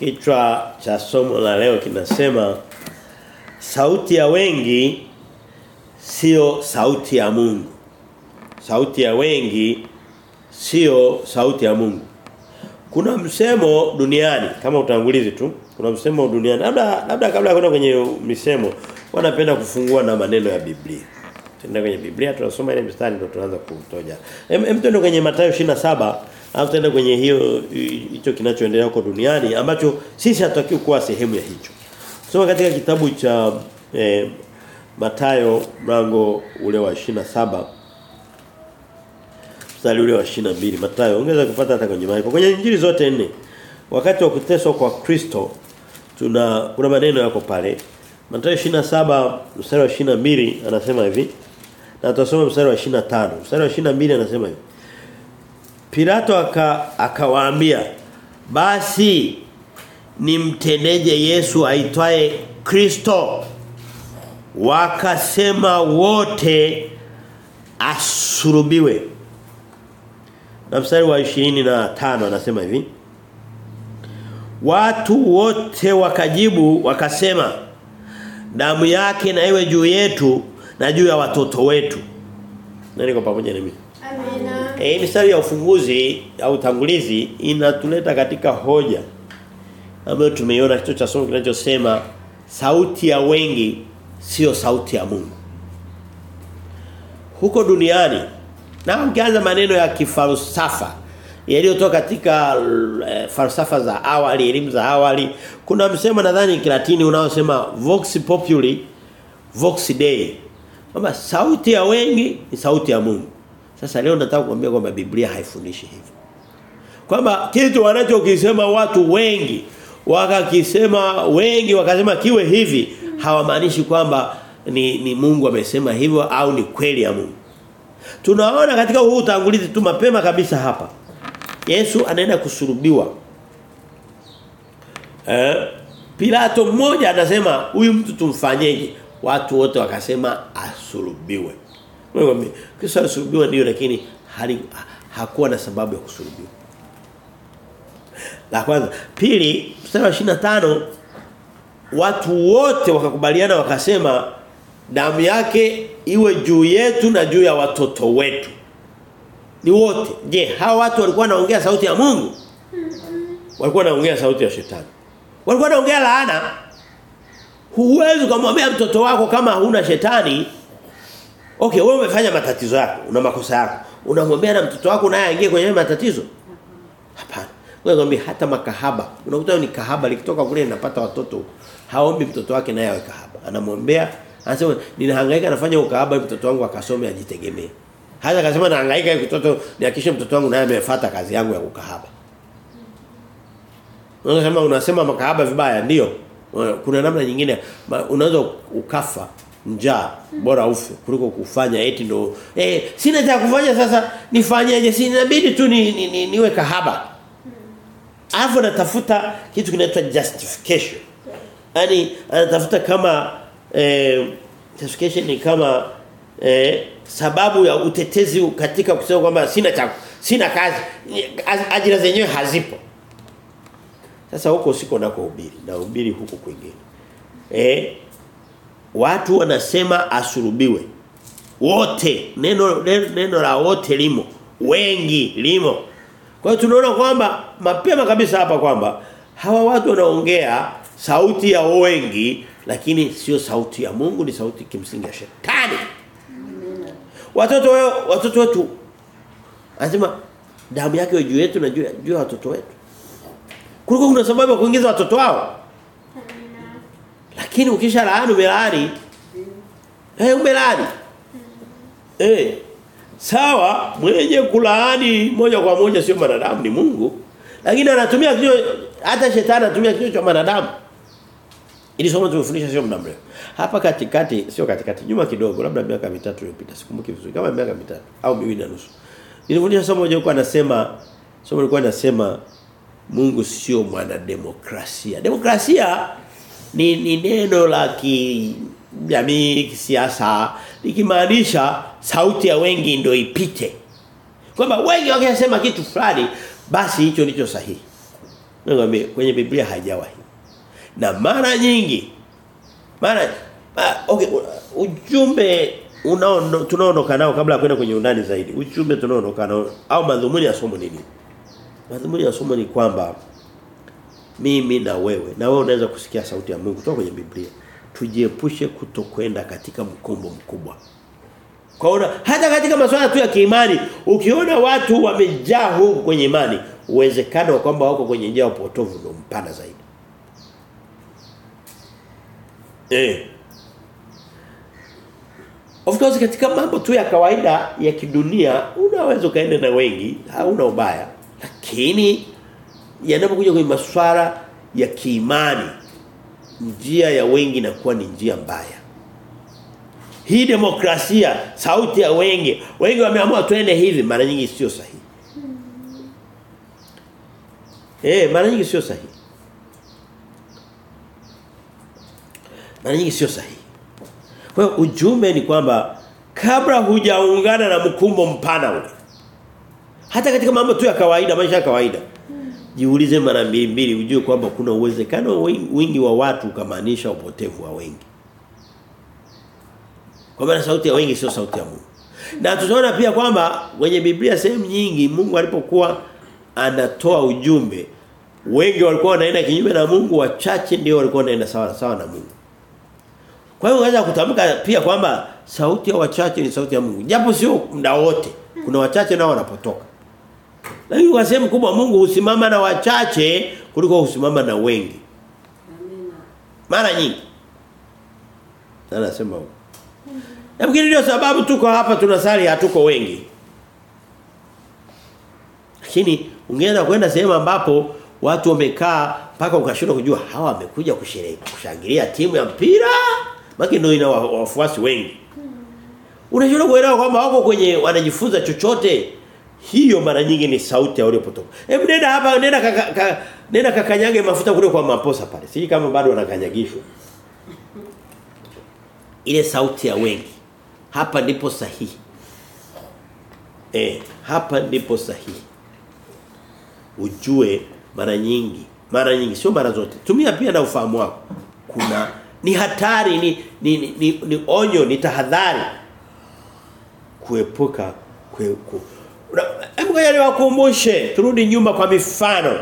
Kichwa cha somo la leo kinasema sauti ya wengi sio sauti ya Mungu. Sauti ya wengi sio sauti ya Mungu. Kuna msemo duniani kama utangulizi tu. Kuna msemo duniani. Labda labda kabla ya kwenda kwenye misemo, wanapenda kufungua na maneno ya Biblia. Tunaenda kwenye Biblia tunasoma ile mstari ndio tunaanza kutoja. Hem tuende kwenye Mathayo 27 alafu tuende kwenye hiyo hicho kinachoendelea huko duniani ambacho sisi hatutaki kuwa sehemu ya hicho. Soma katika kitabu cha eh, Mathayo mlango ule wa 27 mstari ule wa 22 Mathayo ongeza kupata hata kwenye Marko. kwenye injili zote nne wakati wa kuteswa kwa Kristo tuna kuna maneno yako pale Mathayo 27 mstari wa 22 anasema hivi na tutasoma mstari wa 25 mstari wa 22 anasema hivi Pilato aka akawaambia basi nimtendeje Yesu aitwaye Kristo wakasema wote asurubiwe na mstari wa 25 anasema hivi Watu wote wakajibu wakasema damu yake na iwe juu yetu na juu ya watoto wetu. Nani kwa pamoja na mimi? Amina. Eh mistari ya ufunguzi au utangulizi inatuleta katika hoja ambayo tumeiona kitu cha somo kinachosema sauti ya wengi sio sauti ya Mungu. Huko duniani na ukianza maneno ya kifalsafa yaliyotoka katika e, falsafa za awali, elimu za awali, kuna msemo nadhani Kilatini unaosema vox populi vox dei. Kwamba sauti ya wengi ni sauti ya Mungu. Sasa leo nataka kuambia kwamba Biblia haifundishi hivyo. Kwamba kitu wanachokisema watu wengi wakakisema wengi wakasema kiwe hivi hawamaanishi kwamba ni, ni Mungu amesema hivyo au ni kweli ya Mungu. Tunaona katika huu utangulizi tu mapema kabisa hapa. Yesu anaenda kusurubiwa. Eh, Pilato mmoja anasema huyu mtu tumfanyeje? Watu wote wakasema asulubiwe. Wewe kisa alisulubiwa ndio lakini hali hakuwa na sababu ya kusulubiwa. La kwanza, pili mstari wa 25 watu wote wakakubaliana wakasema damu yake iwe juu yetu na juu ya watoto wetu. Ni wote. Je, hawa watu walikuwa wanaongea sauti ya Mungu? Walikuwa wanaongea sauti ya shetani. Walikuwa wanaongea laana. Huwezi kumwambia mtoto wako kama huna shetani. Okay, wewe umefanya matatizo yako, una makosa yako. Unamwambia na mtoto wako naye aingie kwenye matatizo? Hapana. Wewe ngombe hata makahaba. Unakuta ni kahaba likitoka kule linapata watoto. Haombi mtoto wake naye awe kahaba. Anamwambia, anasema ninahangaika nafanya ukahaba mtoto wangu akasome ajitegemee. Hata akasema nahangaika mtoto nihakishe mtoto wangu naye amefuata kazi yangu ya ukahaba. Unasema unasema makahaba vibaya ndio. Kuna namna nyingine unaweza ukafa njaa bora ufe kuliko kufanya eti ndo eh sina cha kufanya sasa nifanyeje si inabidi tu ni, ni, ni, niwe kahaba. Alafu anatafuta kitu kinaitwa justification. yani anatafuta kama eh justification ni kama eh sababu ya utetezi katika kusema kwamba sina cha sina kazi ajira zenyewe hazipo. Sasa huko siko nako hubiri na hubiri huko kwingine. Eh watu wanasema asurubiwe. Wote neno neno, la wote limo. Wengi limo. Kwa hiyo tunaona kwamba mapema kabisa hapa kwamba hawa watu wanaongea sauti ya wengi lakini sio sauti ya Mungu ni sauti kimsingi ya shetani. Watoto wao watoto wetu anasema damu yake juu yetu na juu ya watoto wetu. Kuliko kuna sababu ya kuingiza watoto wao. Lakini ukisha laani mm. Eh umelaani. Eh sawa mwenye kulaani moja kwa moja sio wanadamu ni Mungu. Lakini anatumia kichwa hata shetani anatumia kichwa cha wanadamu. Ili somo tumefundisha sio muda mrefu. Hapa katikati sio katikati nyuma kidogo labda miaka mitatu iliyopita sikumbuki vizuri kama miaka mitatu au miwili na nusu. Nilifundisha somo moja huko anasema somo lilikuwa nasema Mungu sio mwanademokrasia. Demokrasia ni, ni neno la kijamii kisiasa likimaanisha sauti ya wengi ndio ipite. Kwamba wengi wakisema kitu fulani basi hicho ndicho sahihi. ngombe kwenye Biblia haijawahi. Na mara nyingi mara okay ujumbe unao tunaondoka nao kabla ya kwenda kwenye undani zaidi. Ujumbe tunaondoka nao au madhumuni ya somo nini? Madhumuni ya somo ni kwamba mimi na wewe na wewe unaweza kusikia sauti ya Mungu kutoka kwenye Biblia. Tujiepushe kutokwenda katika mkombo mkubwa. Kwaona hata katika masuala tu ya kiimani ukiona watu wamejaa huku kwenye imani uwezekano wa kwamba wako kwenye njia ya upotovu ndio mpana zaidi. Eh. Of course katika mambo tu ya kawaida ya kidunia unaweza kaenda na wengi, hauna ubaya. Lakini yanapokuja kwenye masuala ya kiimani njia ya wengi inakuwa ni njia mbaya. Hii demokrasia, sauti ya wengi, wengi wameamua twende hivi mara nyingi sio sahihi. Eh, mara nyingi sio sahihi. Mara nyingi sio sahihi. Kwa hiyo ujumbe ni kwamba kabla hujaungana na mkumbo mpana ule. Hata katika mambo tu ya kawaida, maisha ya kawaida. Jiulize mara mbili mbili ujue kwamba kuna uwezekano wingi wa watu ukamaanisha upotevu wa wengi. Kwa maana sauti ya wengi sio sauti ya Mungu. Na tunaona pia kwamba kwenye Biblia sehemu nyingi Mungu alipokuwa anatoa ujumbe wengi walikuwa wanaenda kinyume na Mungu wachache ndio walikuwa wanaenda sawa sawa na Mungu. Kwa hiyo unaweza kutamka pia kwamba sauti ya wachache ni sauti ya Mungu. Japo sio muda wote. Kuna wachache nao wanapotoka. Lakini kwa sehemu kubwa Mungu husimama na wachache kuliko husimama na wengi. Amina. Mara nyingi. Sana nasema huko. Nafikiri ndio sababu tuko hapa tunasali hatuko wengi. Lakini ungeenda kwenda sehemu ambapo watu wamekaa mpaka ukashindwa kujua hawa wamekuja kusherehekea kushangilia timu ya mpira maki ndio ina wafuasi wengi. Unashindwa kuelewa kwamba wako kwenye wanajifunza chochote. Hiyo mara nyingi ni sauti ya waliopotoka. Hebu nenda hapa nenda kaka, kaka, nenda kakanyage mafuta kule kwa maposa pale. Siji kama bado wanakanyagishwa. Ile sauti ya wengi. Hapa ndipo sahihi. Eh, hapa ndipo sahihi. Ujue mara nyingi, mara nyingi sio mara zote. Tumia pia na ufahamu wako. Kuna ni hatari ni ni, ni, ni, ni onyo, ni tahadhari kuepuka kue, ku, Hebu ngoja niwakumbushe, turudi nyuma kwa mifano.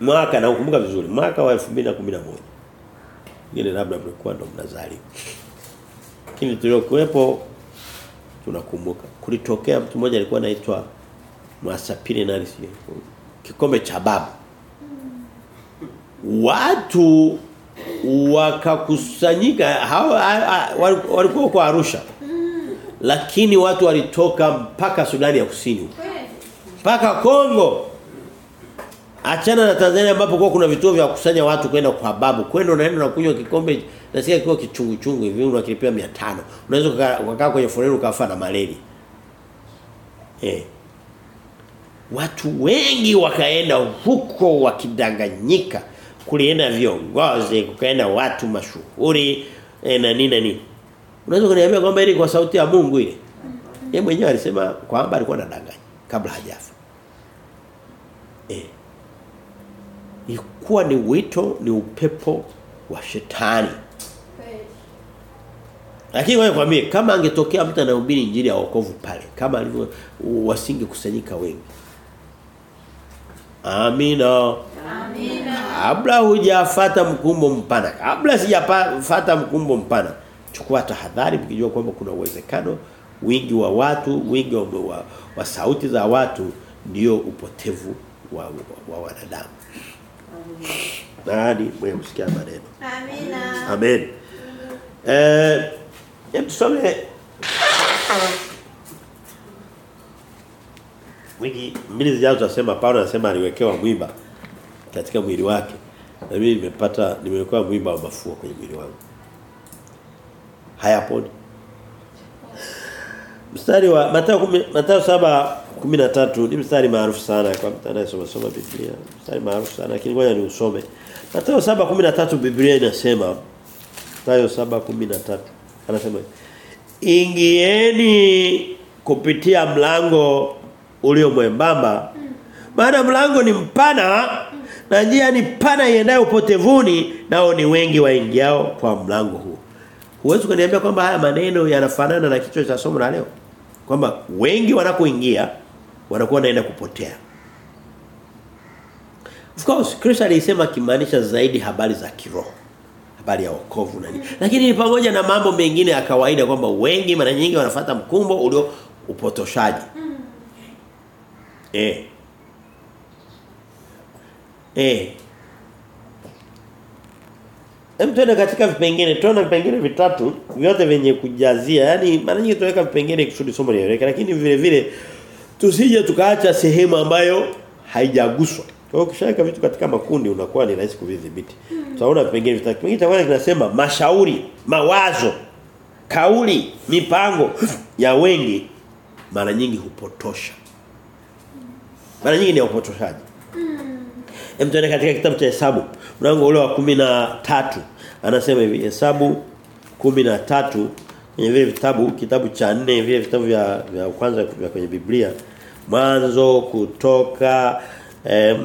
Mwaka na ukumbuka vizuri, mwaka wa 2011. Ngine labda mlikuwa ndo mnazali. Lakini tuliokuwepo tunakumbuka. Kulitokea mtu mmoja alikuwa anaitwa Mwasapini nani si kikombe cha babu. Watu wakakusanyika hawa walikuwa kwa Arusha lakini watu walitoka mpaka Sudani ya Kusini mpaka Kongo. Achana na Tanzania ambapo kwa kuna vituo vya kukusanya watu kwenda kwa babu. Kwenda unaenda na kunywa kikombe nasikia kikiwa kichungu chungu hivi unakilipia 500 unaweza ukakaa kwenye foleni ukafa na malaria. Eh watu wengi wakaenda huko wakidanganyika. Kulienda viongozi kukaenda watu mashuhuri eh, na nini na nini Unaweza kuniambia kwamba ile kwa sauti ya Mungu ile. Yeye mwenyewe alisema kwamba alikuwa anadanganya kabla hajafa. Eh. Ilikuwa ni wito ni upepo wa shetani. Lakini wewe kwambie kama angetokea mtu anahubiri injili ya wokovu pale kama alivyo wasingi kusanyika wengi. Amina. Amina. Kabla hujafata mkumbo mpana, kabla sijafata mkumbo mpana, chukua tahadhari mkijua kwamba kuna uwezekano wingi wa watu wingi wa, wa, wa sauti za watu ndio upotevu wa, wa, wa wanadamu. Nani? Mwenye kusikia maneno. Amina. amen. Eh hebu tusome. Wiki mbili zijazo tunasema Paulo anasema aliwekewa mwiba katika mwili wake. Na mimi nimepata nimewekewa mwiba wa mafua kwenye mwili wangu hayaponi. Mstari wa Mathayo 10 Mathayo 7:13 ni mstari maarufu sana kwa mtu anayesoma soma Biblia. Mstari maarufu sana lakini ngoja ni usome. Mathayo 7:13 Biblia inasema Mathayo 7:13 anasema ingieni kupitia mlango ulio mwembamba Maana mlango ni mpana na njia ni pana iendayo upotevuni nao ni wengi waingiao kwa mlango huu. Huwezi kuniambia kwamba haya maneno yanafanana na kichwa cha somo la leo. Kwamba wengi wanakoingia wanakuwa wanaenda kupotea. Of course Kristo alisema kimaanisha zaidi habari za kiroho. Habari ya wokovu na nini. Lakini ni pamoja na mambo mengine ya kawaida kwamba wengi mara nyingi wanafuata mkumbo ulio upotoshaji. Eh. Eh. Hem tuende katika vipengele, tuone vipengele vitatu vyote vyenye kujazia. Yaani mara nyingi tunaweka vipengele kusudi somo lieleweke, lakini vile vile tusije tukaacha sehemu ambayo haijaguswa. Kwa hiyo ukishaweka vitu katika makundi unakuwa ni rahisi kuvidhibiti. Tutaona vipengele vitatu. Kipengele cha kwanza kinasema mashauri, mawazo, kauli, mipango ya wengi mara nyingi hupotosha. Mara nyingi ni upotoshaji. Hem tuende katika kitabu cha Hesabu mlango ule wa 13 anasema hivi Hesabu 13 kwenye vile vitabu kitabu cha 4 vile vitabu vya vya kwanza vya kwenye Biblia. Mwanzo kutoka eh,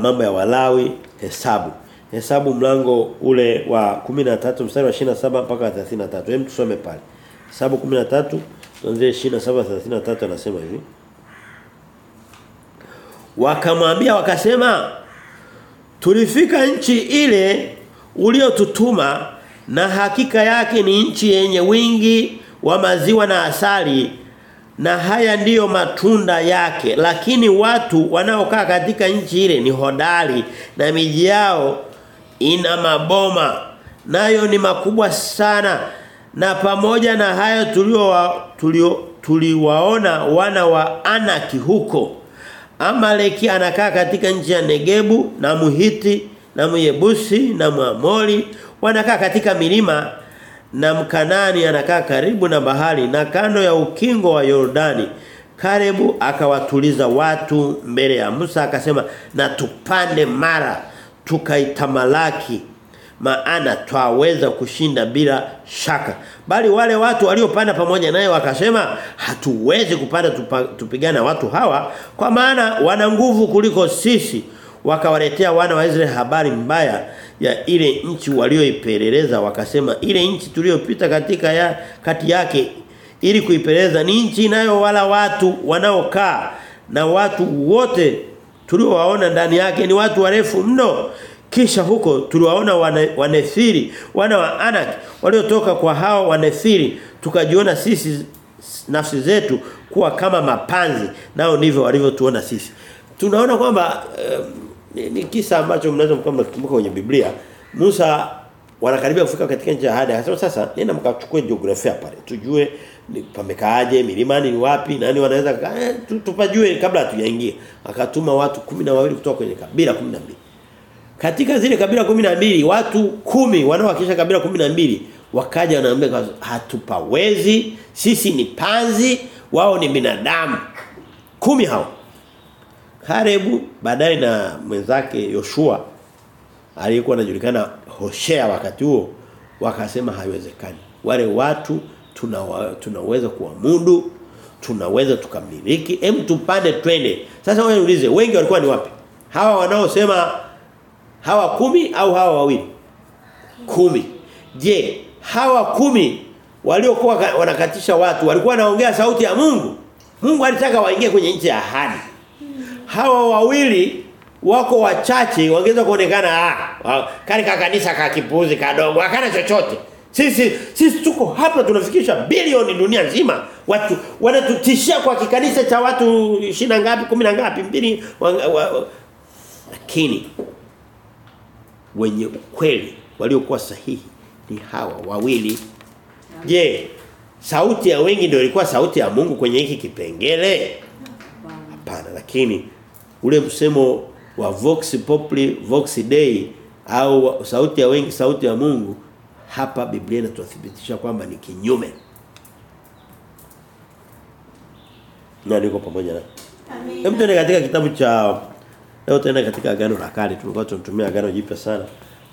mambo ya Walawi Hesabu. Hesabu mlango ule wa 13 mstari wa 27 mpaka 33 hem tusome pale. Hesabu 13 tuanzie 27 33 anasema hivi. Wakamwambia wakasema tulifika nchi ile uliotutuma na hakika yake ni nchi yenye wingi wa maziwa na asali na haya ndiyo matunda yake. Lakini watu wanaokaa katika nchi ile ni hodari na miji yao ina maboma nayo ni makubwa sana. Na pamoja na hayo tulio tulio tuliwaona wana wa Anaki huko. Amaleki anakaa katika nchi ya Negebu na Muhiti na Myebusi na Mwamori wanakaa katika milima na Mkanani anakaa karibu na bahari na kando ya ukingo wa Yordani. Karebu akawatuliza watu mbele ya Musa akasema na tupande mara tukaitamalaki maana twaweza kushinda bila shaka. Bali wale watu waliopanda pamoja naye wakasema hatuwezi kupanda tupigana watu hawa kwa maana wana nguvu kuliko sisi wakawaletea wana wa Israeli habari mbaya ya ile nchi walioipeleleza. Wakasema ile nchi tuliyopita katika ya kati yake ili kuipeleleza ni nchi nayo wala watu wanaokaa na watu wote tuliowaona ndani yake ni watu warefu mno. Kisha huko tuliwaona wanefiri wana wa Anak waliotoka kwa hao wanethiri tukajiona sisi nafsi zetu kuwa kama mapanzi nao ndivyo walivyotuona sisi. Tunaona kwamba um, ni, ni kisa ambacho mnaweza mkao kwenye Biblia. Musa wanakaribia kufika katika nchi ya ahadi akasema sasa nenda mkachukue jiografia pale. Tujue pamekaaje milimani ni wapi nani wanaweza eh, tupajue kabla hatujaingia. Akatuma watu kumi na wawili kutoka kwenye kabila 12 katika zile kabila 12 watu kumi wanaowakilisha kabila 12 wakaja wanaambia hatupawezi sisi ni panzi wao ni binadamu. Kumi hao Karebu baadaye na mwenzake Yoshua aliyekuwa anajulikana Hoshea wakati huo wakasema haiwezekani. Wale watu tuna tunaweza kuamudu tunaweza tukamiliki. Hem tupande twende. Sasa wewe niulize wengi walikuwa ni wapi? Hawa wanaosema hawa kumi au hawa wawili? Kumi. Je hawa kumi waliokuwa wanakatisha watu walikuwa wanaongea sauti ya Mungu? Mungu alitaka waingie kwenye nchi ya ahadi hawa wawili wako wachache wangeweza kuonekana ah katika kanisa ka kipuzi kadogo hakana chochote. Sisi sisi tuko hapa tunafikisha bilioni dunia nzima. Watu wanatutishia kwa kikanisa cha watu 20 ngapi 10 ngapi mbili lakini wenye ukweli waliokuwa sahihi ni hawa wawili. Je sauti ya wengi ndio ilikuwa sauti ya Mungu kwenye hiki kipengele? Hapana lakini ule msemo wa vox populi vox dei au sauti ya wengi sauti ya Mungu hapa Biblia inatuthibitisha kwamba ni kinyume. Na niko pamoja na Amina. Hebu tuende katika kitabu cha leo tuende katika agano la kale. Tulikuwa tunatumia agano jipya sana.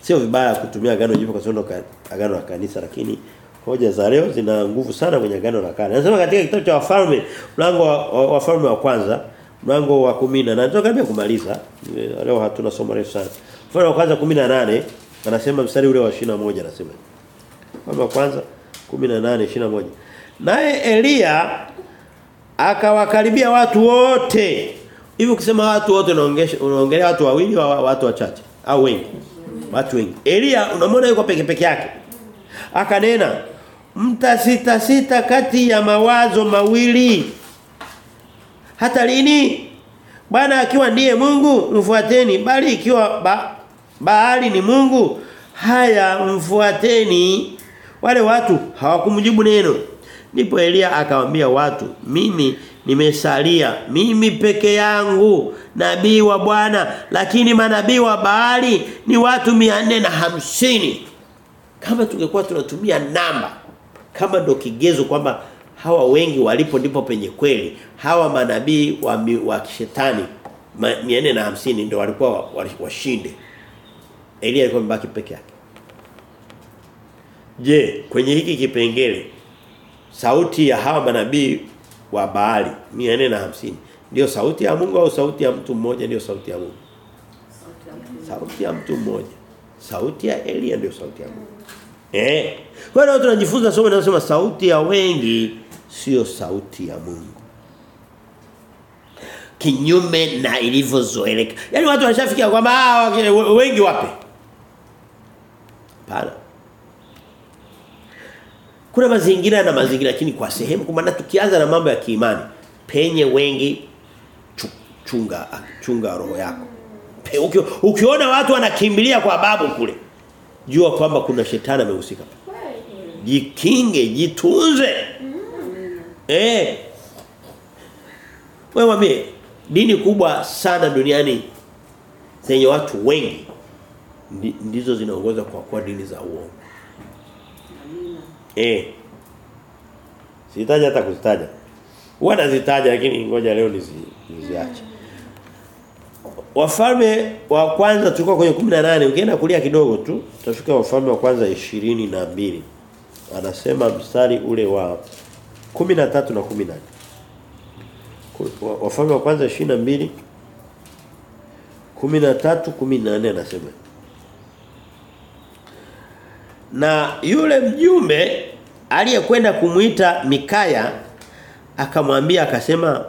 Sio vibaya kutumia agano jipya kwa sababu agano la kanisa lakini hoja za leo zina nguvu sana kwenye agano la kale. Anasema katika kitabu cha wafalme mlango wa wafalme wa kwanza mlango wa 18 tunakaribia kumaliza. Leo hatuna somo refu sana. Mfano wa kwanza 18 anasema mstari ule wa 21 anasema. Mfano wa kwanza 18 21 naye Elia akawakaribia watu wote. Hivi ukisema watu wote unaongelea unaongelea watu wawili wa watu wachache? Au wengi? Watu wengi. Elia unamwona yuko peke peke yake? Akanena mtasita sita kati ya mawazo mawili hata lini? Bwana akiwa ndiye Mungu mfuateni. Bali ikiwa ba, Baali ni Mungu haya mfuateni. Wale watu hawakumjibu neno. Ndipo Elia akawambia watu mimi nimesalia mimi peke yangu nabii wa Bwana. Lakini manabii wa Baali ni watu na hamsini. Kama tungekuwa tunatumia namba kama ndo kigezo kwamba hawa wengi walipo ndipo penye kweli. Hawa manabii wa, wa kishetani 450 ndio walikuwa washinde wa, Elia alikuwa mbaki peke yake. Je kwenye hiki kipengele sauti ya hawa manabii wa Baali 450 ndio sauti ya Mungu au sauti ya mtu mmoja ndio sauti ya Mungu? Sauti ya mtu mmoja. Sauti ya Elia ndio sauti ya Mungu. Eh? Kwa hiyo tunajifunza somo linalosema sauti ya wengi sio sauti ya Mungu. Kinyume na ilivyozoeleka. Yani watu wanashafikia kwamba wengi wape. Pana kuna mazingira na mazingira lakini kwa sehemu kwa maana tukianza na mambo ya kiimani penye wengi chunga chunga roho yako. Pe, uki, ukiona watu wanakimbilia kwa babu kule jua kwamba kuna shetani amehusika. Jikinge jitunze eh wewe mwambie dini kubwa sana duniani zenye watu wengi ndizo zinaongoza kwa kwa dini za uongo Amina. Eh. Sitaja hata kuzitaja. Huwa nazitaja lakini ngoja leo nizi, niziache. Wafalme wa kwanza tulikuwa kwenye 18 ukienda kulia kidogo tu tutafika wafalme wa kwanza 22. Anasema mstari ule wa 13 na 14. Wafalme wa kwanza 22 13 14 anasema na yule mjumbe aliyekwenda kumuita Mikaya akamwambia akasema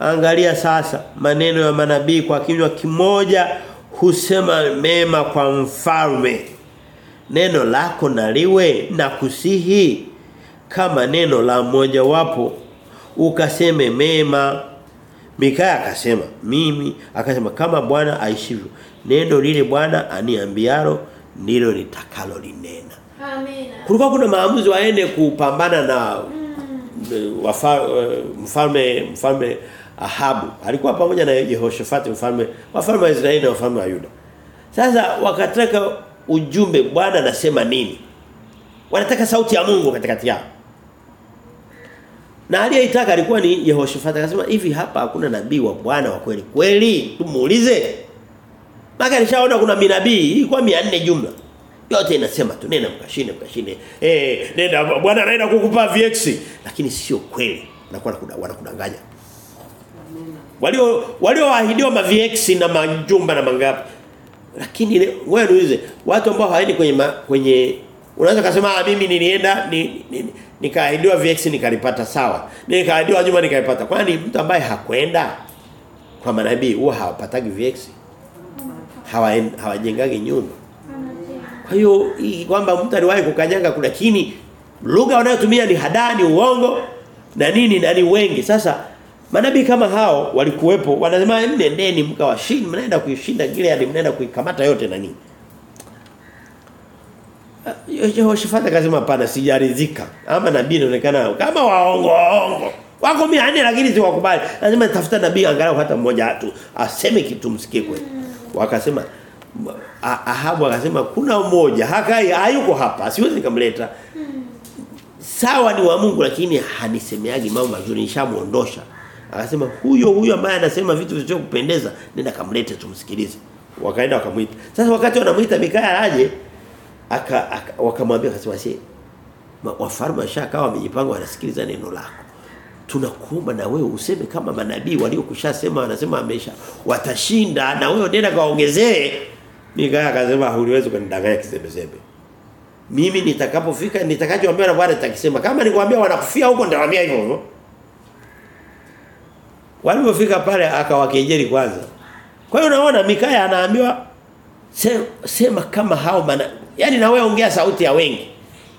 angalia sasa maneno ya manabii kwa kinywa kimoja husema mema kwa mfalme. Neno lako naliwe na kusihi kama neno la mmoja wapo ukaseme mema. Mikaya akasema mimi akasema kama Bwana aishivyo neno lile Bwana aniambiaro ndilo nitakalo linena. Amina. kulikuwa kuna maamuzi waende kupambana na mm. wafa, mfalme mfalme Ahabu. Alikuwa pamoja na Yehoshafati mfalme wafalme wa Israeli na wafalme wa Yuda. Sasa wakataka ujumbe Bwana anasema nini? Wanataka sauti ya Mungu katikati yao na aliyeitaka alikuwa ni Yehoshafati akasema hivi hapa hakuna nabii wa Bwana wa kweli kweli? Tumuulize. Maka alishaona kuna minabii ilikuwa 400 jumla. Yote inasema tu nenda mkashine mkashine. eh nenda bwana anaenda kukupa VX lakini sio kweli. Wanakuwa wanakudanganya. Walio walioahidiwa ma VX na majumba na mangapi. Lakini wewe niulize watu ambao hawaendi kwenye ma, kwenye unaweza kusema mimi nilienda ni, ni, ni, nikaahidiwa VX nikalipata sawa. Nikaahidiwa juma nikaipata. Kwani mtu ambaye hakwenda? Kwa manabii huwa hawapatagi VX hawajengagi nyumba. Kwa hiyo kwamba mtu aliwahi kukanyaga lakini lugha wanayotumia ni hadani uongo na nini na ni wengi. Sasa manabii kama hao walikuwepo wanasema mnendeni mkawashinde mnaenda kuishinda Gilead mnaenda kuikamata yote na nini. Yehoshafati akasema hapana sijaridhika. Ama nabii inaonekana kama waongo waongo. Wako 400 lakini si wakubali. Lazima tafuta nabii angalau hata mmoja tu aseme kitu msikie kweli. Wakasema Ahabu akasema kuna mmoja hakai hayuko hapa siwezi nikamleta sawa ni wa Mungu lakini hanisemeagi mambo mazuri nishamuondosha akasema huyo huyo ambaye anasema vitu visivyo kupendeza nenda kamlete tumsikilize wakaenda wakamuita sasa wakati wanamuita Mikaya aje aka, aka wakamwambia akasema wafalme washakawa wamejipanga wanasikiliza neno lako. Tunakuomba na wewe useme kama manabii waliokushasema wanasema amesha watashinda na wewe nenda kaongezee Mikaya akasema huliwezi kunidanganya kisemeseme mimi nitakapofika nitakachoambia na Bwana nitakisema. Kama nikwambia wanakufia huko nitawaambia hivyo hivyo. Walipofika pale akawakejeli kwanza. Kwa hiyo unaona Mikaya anaambiwa sema, sema kama hao mana yani na wewe ongea sauti ya wengi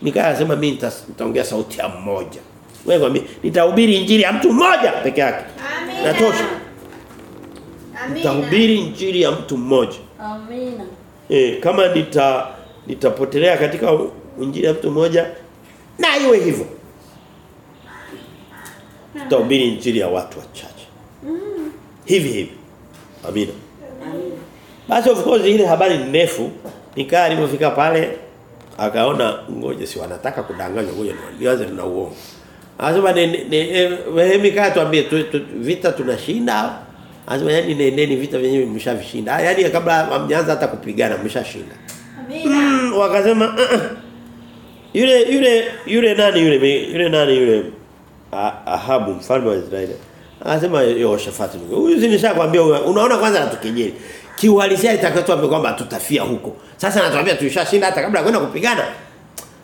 Mikaya anasema mimi nitaongea sauti ya mmoja wewe kwambie nitahubiri injili ya mtu mmoja peke yake Amina. natosha Amina. nitahubiri injili ya mtu mmoja Amina. Eh, kama nita nitapotelea katika injili ya mtu mmoja na iwe hivyo. Tutahubiri injili ya watu wachache. Mm. Hivi hivi. Amina. Basi of course ile habari ni ndefu. Nikaa alipofika pale akaona ngoja si wanataka kudanganywa ngoja ni- nianze na uongo. Anasema ni, ni ne wewe Mikaa tuambie tu, tu, vita tunashinda. Anasema yani nendeni vita vyenyewe mshavishinda. Yaani kabla hamjaanza hata kupigana mshashinda. Amina. Mm, wakasema uh, uh. yule yule yule nani yule yule nani yule Ah- Ahabu mfalme wa Israeli anasema Yehoshafati huyu si nishakwambia unaona kwanza natukejeli kiuhalisia itakayotuambia kwamba tutafia huko. Sasa anatuambia tulishashinda hata kabla kwenda kupigana.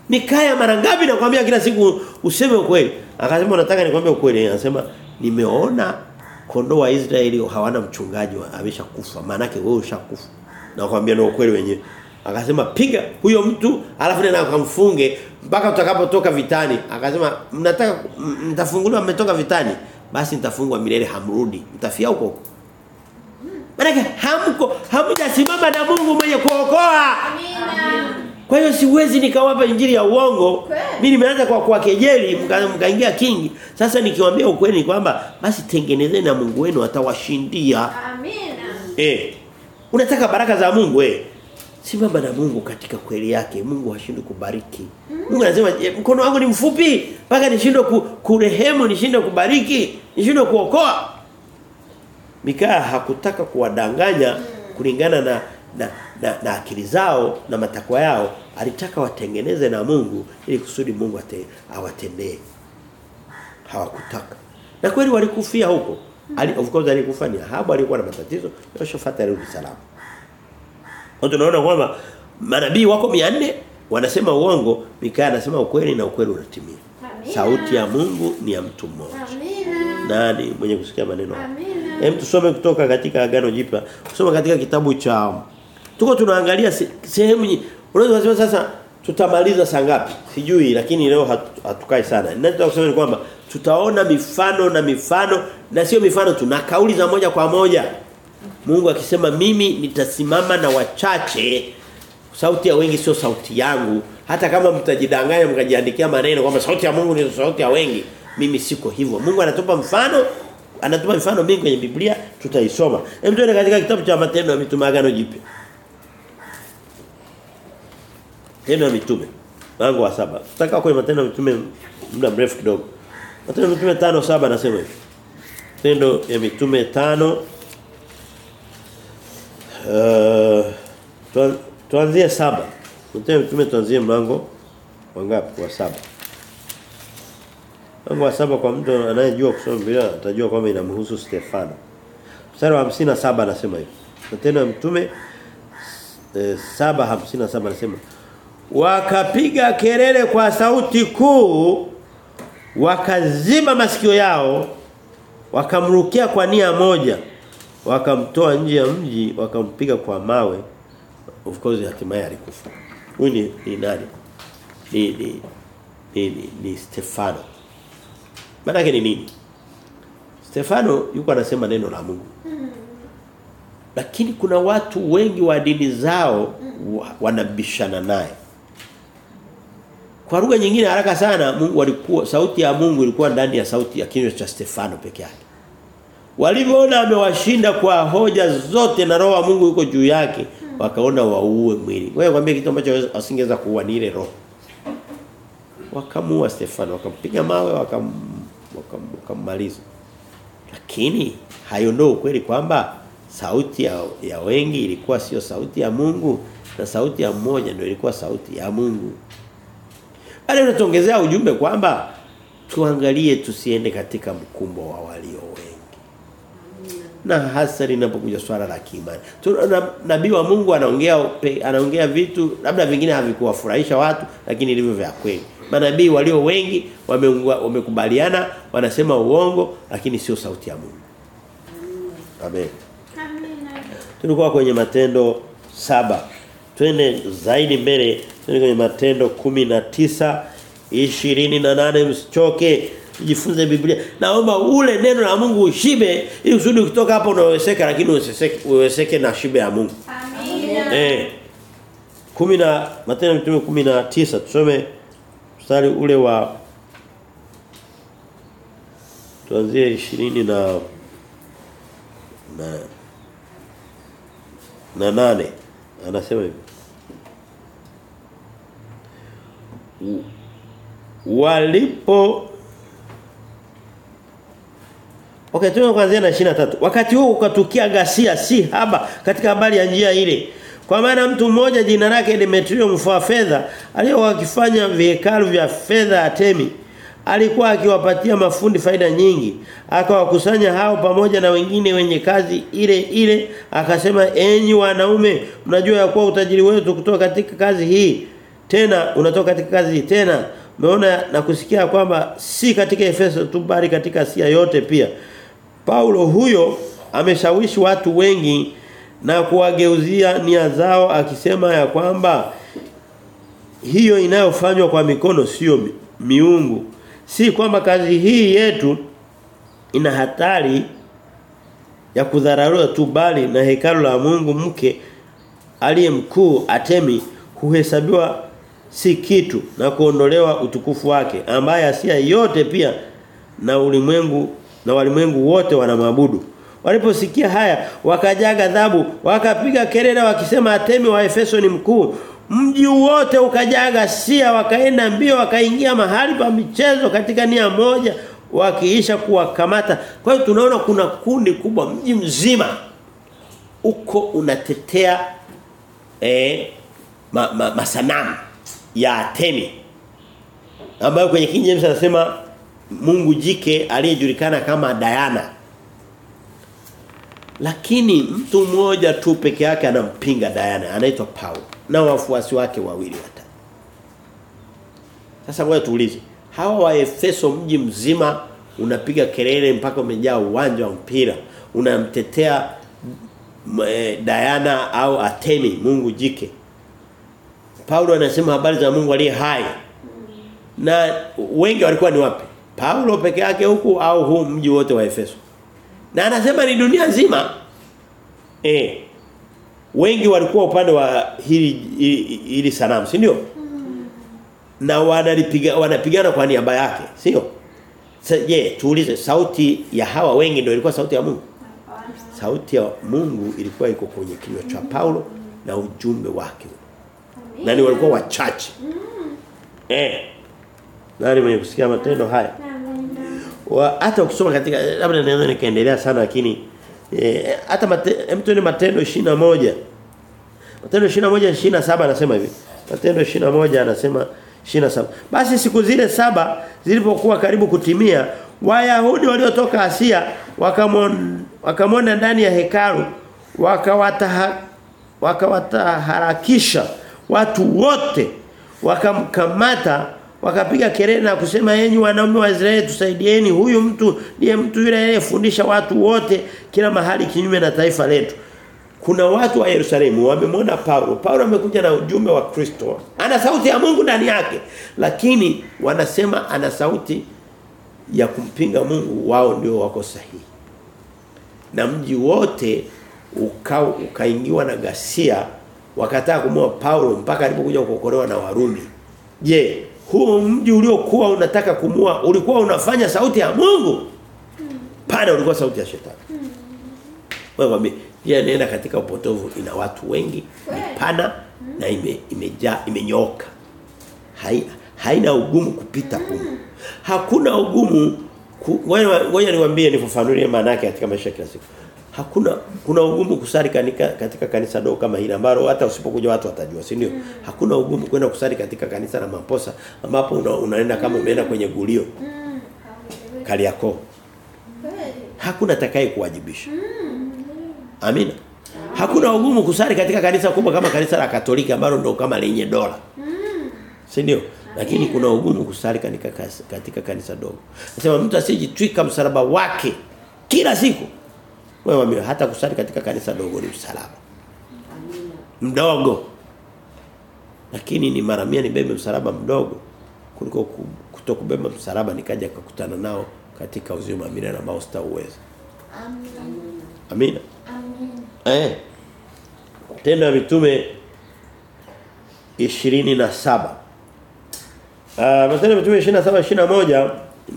Nikaya mara ngapi nakwambia kila siku useme ukweli. Akasema unataka nikwambie ukweli? Anasema nimeona kondoo wa Israeli hawana mchungaji wa- ameshakufa. Maana yake wewe ushakufa. Nakwambia ndio ukweli wenyewe. Akasema piga huyo mtu alafu nenda akamfunge mpaka utakapotoka vitani. Akasema mnataka mtafunguliwa mmetoka vitani? Basi nitafungwa milele hamrudi. Mtafia huko maana hamko hamjasimama na Mungu mwenye kuokoa Amina. kwa hiyo siwezi nikawapa injili ya uongo. Mimi nimeanza kwa kuwakejeli mka- mkaingia kingi. Sasa nikiwaambia ukweli ni kwamba basi tengenezeni na Mungu wenu atawashindia. Amina. Eh. Unataka baraka za Mungu eh. Simama na Mungu katika kweli yake. Mungu hashindi kubariki. Mungu anasema mkono wangu ni mfupi mpaka nishindwe kurehemu, nishindwe kubariki, nishindwe kuokoa. Mikaya hakutaka kuwadanganya kulingana na na, na na akili zao na matakwa yao, alitaka watengeneze na Mungu ili kusudi Mungu ate, awatendee. Hawakutaka. Na kweli walikufia huko. Ali, of course alikufa ni Ahabu alikuwa na matatizo, Yehoshafati alirudi salama. Kwa tunaona kwamba manabii wako 400 wanasema uongo, Mikaya anasema ukweli na ukweli unatimia. Sauti ya Mungu ni ya mtu mmoja. Amina. Nani mwenye kusikia maneno? Amina. Hem tusome kutoka katika agano jipya. Tusome katika kitabu cha Tuko tunaangalia se- sehemu unaweza kusema sasa tutamaliza saa ngapi? Sijui lakini leo hatu- hatukai sana. Ninataka kusema ni kwamba tutaona mifano na mifano na sio mifano tu na kauli za moja kwa moja. Mungu akisema mimi nitasimama na wachache sauti ya wengi sio sauti yangu hata kama mtajidanganya mkajiandikia maneno kwamba sauti ya Mungu ni sauti ya wengi mimi siko hivyo Mungu anatupa mfano anatupa mifano mingi kwenye Biblia tutaisoma. Hebu tuende katika kitabu cha matendo ya mitume agano jipya. Matendo ya mitume mlango wa saba. Tutakaa kwenye matendo ya mitume muda mrefu kidogo. Matendo ya mitume tano saba nasema hivi. Matendo ya mitume tano Uh, tuan- tuanzie saba. Mtume mtume tuanzie mlango wangapi wa saba. Mlango saba kwa mtu anayejua kusoma Biblia atajua kwamba inamhusu Stefano. Mstari wa 57 anasema hivi. Matendo ya mtume eh, 7:57 anasema wakapiga kelele kwa sauti kuu wakazima masikio yao wakamrukia kwa nia moja wakamtoa nje ya mji wakampiga kwa mawe of course hatimaye alikufa huyu ni, ni nani ni ni ni, ni, ni Stefano maana yake ni nini Stefano yuko anasema neno la Mungu lakini kuna watu wengi wa dini zao wa- wanabishana naye kwa lugha nyingine haraka sana Mungu walikuwa sauti ya Mungu ilikuwa ndani ya sauti ya kinywa cha Stefano peke yake Walivyoona amewashinda kwa hoja zote na roho wa Mungu yuko juu yake, wakaona waue mwili. Wewe kwambie kitu ambacho asingeweza kuua ni ile roho. Wakamuua Stefano, wakampiga mawe, wakam- wakammaliza. Lakini haiondoa ukweli kwamba sauti ya, ya wengi ilikuwa sio sauti ya Mungu na sauti ya mmoja ndio ilikuwa sauti ya Mungu. Bali unatuongezea ujumbe kwamba tuangalie tusiende katika mkumbo wa walio wengi na hasa linapokuja swala la kiimani. Na, nabii wa Mungu anaongea anaongea vitu labda vingine havikuwafurahisha watu lakini ilivyo vya kweli. Manabii walio wengi wamekubaliana wame wanasema uongo lakini sio sauti ya Mungu. Amen. Amen. Tulikuwa kwenye matendo saba. Twende zaidi mbele, twende kwenye matendo 19 28 msichoke jifunze Biblia. Naomba ule neno la Mungu ushibe ili usudi ukitoka hapo unaweseka lakini uweseke uweseke na shibe ya Mungu. Amina. Eh. 10 na Matendo mtume 19 tusome mstari ule wa tuanzie 20 na na na nane anasema hivi walipo Okay, tuwe kuanzia na 23. Wakati huo ukatukia ghasia si haba katika habari ya njia ile. Kwa maana mtu mmoja jina lake Demetrio mfua fedha aliyokuwa akifanya vihekalu vya fedha Atemi alikuwa akiwapatia mafundi faida nyingi akawakusanya hao pamoja na wengine wenye kazi ile ile akasema enyi wanaume mnajua ya kuwa utajiri wetu kutoka katika kazi hii tena unatoka katika kazi hii tena. Umeona na kusikia kwamba si katika Efeso tu bali katika Asia yote pia. Paulo huyo ameshawishi watu wengi na kuwageuzia nia zao akisema ya kwamba hiyo inayofanywa kwa mikono sio miungu. Si kwamba kazi hii yetu ina hatari ya kudharauliwa tu bali na hekalu la Mungu mke aliye mkuu Atemi huhesabiwa si kitu na kuondolewa utukufu wake ambaye Asia yote pia na ulimwengu na walimwengu wote wanamwabudu waliposikia haya wakajaa ghadhabu wakapiga kelele wakisema Atemi wa Efeso ni mkuu. Mji wote ukajaa ghasia wakaenda mbio wakaingia mahali pa michezo katika nia moja wakiisha kuwakamata. Kwa hiyo tunaona kuna kundi kubwa mji mzima uko unatetea eh ma, ma, masanamu ya Atemi ambayo kwenye King James anasema Mungu jike aliyejulikana kama Diana lakini mtu mmoja tu peke yake anampinga Diana anaitwa Paulo na wafuasi wake wawili hata sasa ngoja tuulize hawa wa Efeso mji mzima unapiga kelele mpaka umejaa uwanja wa mpira unamtetea e, Diana au Atemi Mungu jike? Paulo anasema habari za Mungu aliye hai. Na wengi walikuwa ni wapi? Paulo peke yake huku au huu mji wote wa Efeso na anasema ni dunia nzima. Eh. Wengi walikuwa upande wa hili hili, hili sanamu si ndio? Na wanalipiga wanapigana kwa niaba yake sio je tuulize sauti ya hawa wengi ndio ilikuwa sauti ya Mungu? Sauti ya Mungu ilikuwa iko kwenye kinywa cha Paulo na ujumbe wake. Na ni walikuwa wachache. Eh. Nani mwenye kusikia matendo haya hata ukisoma katika labda naweza nikaendelea sana lakini eh, hata e, mtu ni matendo 21 Matendo 21 27 anasema hivi. Matendo 21 anasema 27 Basi siku zile saba zilipokuwa karibu kutimia Wayahudi waliotoka Asia wakamwona wakamwona ndani ya hekalu wakawataha wakawataharakisha watu wote wakamkamata wakapiga kelele na kusema enyi wanaume wa Israeli tusaidieni. Huyu mtu ndiye mtu yule aliyefundisha watu wote kila mahali kinyume na taifa letu. Kuna watu wa Yerusalemu wamemwona Paulo. Paulo amekuja na ujumbe wa Kristo. Ana sauti ya Mungu ndani yake. Lakini wanasema ana sauti ya kumpinga Mungu wao ndio wako sahihi. Na mji wote ukao ukaingiwa na ghasia wakataa kumua Paulo mpaka alipokuja kuokolewa na Warumi. Je huo mji uliokuwa unataka kumua ulikuwa unafanya sauti ya Mungu? Pale ulikuwa sauti ya shetani. Wewe kwambie pia nenda katika upotovu ina watu wengi ni pana na ime, imejaa imenyoka Hai, haina ugumu kupita huko hakuna ugumu ngoja niwaambie nifafanulie maana yake katika maisha kila siku hakuna kuna ugumu kusali kanika, katika kanisa dogo kama hili ambalo hata usipokuja watu watajua si ndio mm. hakuna ugumu kwenda kusali katika kanisa la maposa ambapo una, unaenda kama umeenda kwenye gulio mm. Kariakoo. Kweli. Hakuna atakaye kuwajibisha. Amina. Hakuna ugumu kusali katika kanisa kubwa kama kanisa la Katoliki ambalo ndio kama lenye dola. Si ndio? Lakini kuna ugumu kusali katika katika kanisa dogo. Nasema mtu asijitwika msalaba wake kila siku. Wewe wame hata kusali katika kanisa dogo ni msalaba. Mdogo. Lakini ni mara mia nibebe msalaba mdogo kuliko kutokubeba msalaba nikaja kukutana nao katika uzima wa milele ambao sitauweza. Amina. Amina. Amina. Eh. Tendo ya mitume 27. Ah, matendo ya mitume 27 21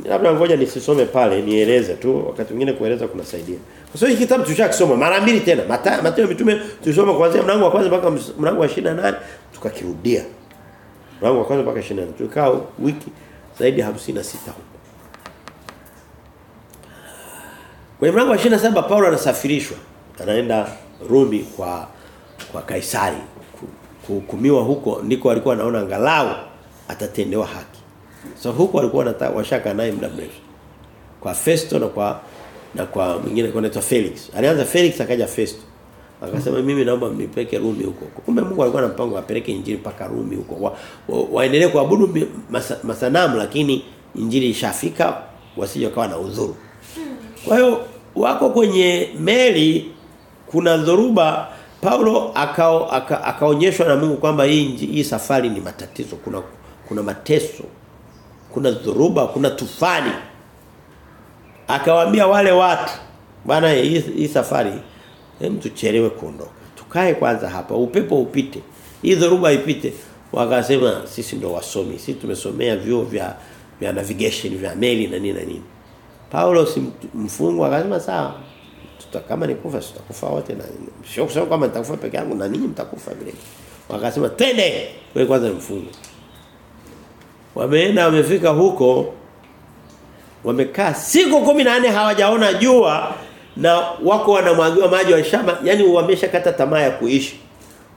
labda ngoja nisisome pale nieleze tu wakati mwingine kueleza kunasaidia. Kwa sababu kitabu tushakisoma mara mbili tena. Mathayo mitume tulisoma kuanzia mlango wa kwanza mpaka mlango wa 28 tukakirudia. Mlango wa kwanza mpaka 28 Tukao wiki zaidi ya 56 huko. Kwenye mlango wa 27 Paulo anasafirishwa. Anaenda Rumi kwa kwa Kaisari. Kuhukumiwa huko ndiko alikuwa anaona angalau atatendewa haki. So huko alikuwa anataka washaka naye muda mrefu. Kwa Festo na kwa na kwa mwingine kwa anaitwa Felix. Alianza Felix akaja Festo. Akasema mimi naomba mnipeke Rumi huko. Kumbe Mungu alikuwa na mpango apeleke injili mpaka Rumi huko. Wa, wa, waendelee kuabudu masa, masanamu lakini injili ishafika wasije kawa na udhuru. Kwa hiyo wako kwenye meli kuna dhoruba Paulo akao aka- akaonyeshwa na Mungu kwamba hii hii safari ni matatizo kuna kuna mateso kuna dhoruba kuna tufani akawaambia wale watu bana hii, hii safari hem tuchelewe kuondoka. Tukae kwanza hapa upepo upite hii dhoruba ipite. Wakasema sisi ndo wasomi sisi tumesomea vyo vya vya navigation vya meli na nini na nini. Paulo si mfungwa akasema sawa tuta kama nikufa tutakufa wote na sio kusema kama nitakufa peke yangu na ninyi mtakufa vile wakasema twende wewe kwanza mfungwa. Wameenda wamefika huko wamekaa siku 14 hawajaona jua na wako wanamwagiwa maji wa shamba yani wameshakata tamaa ya kuishi.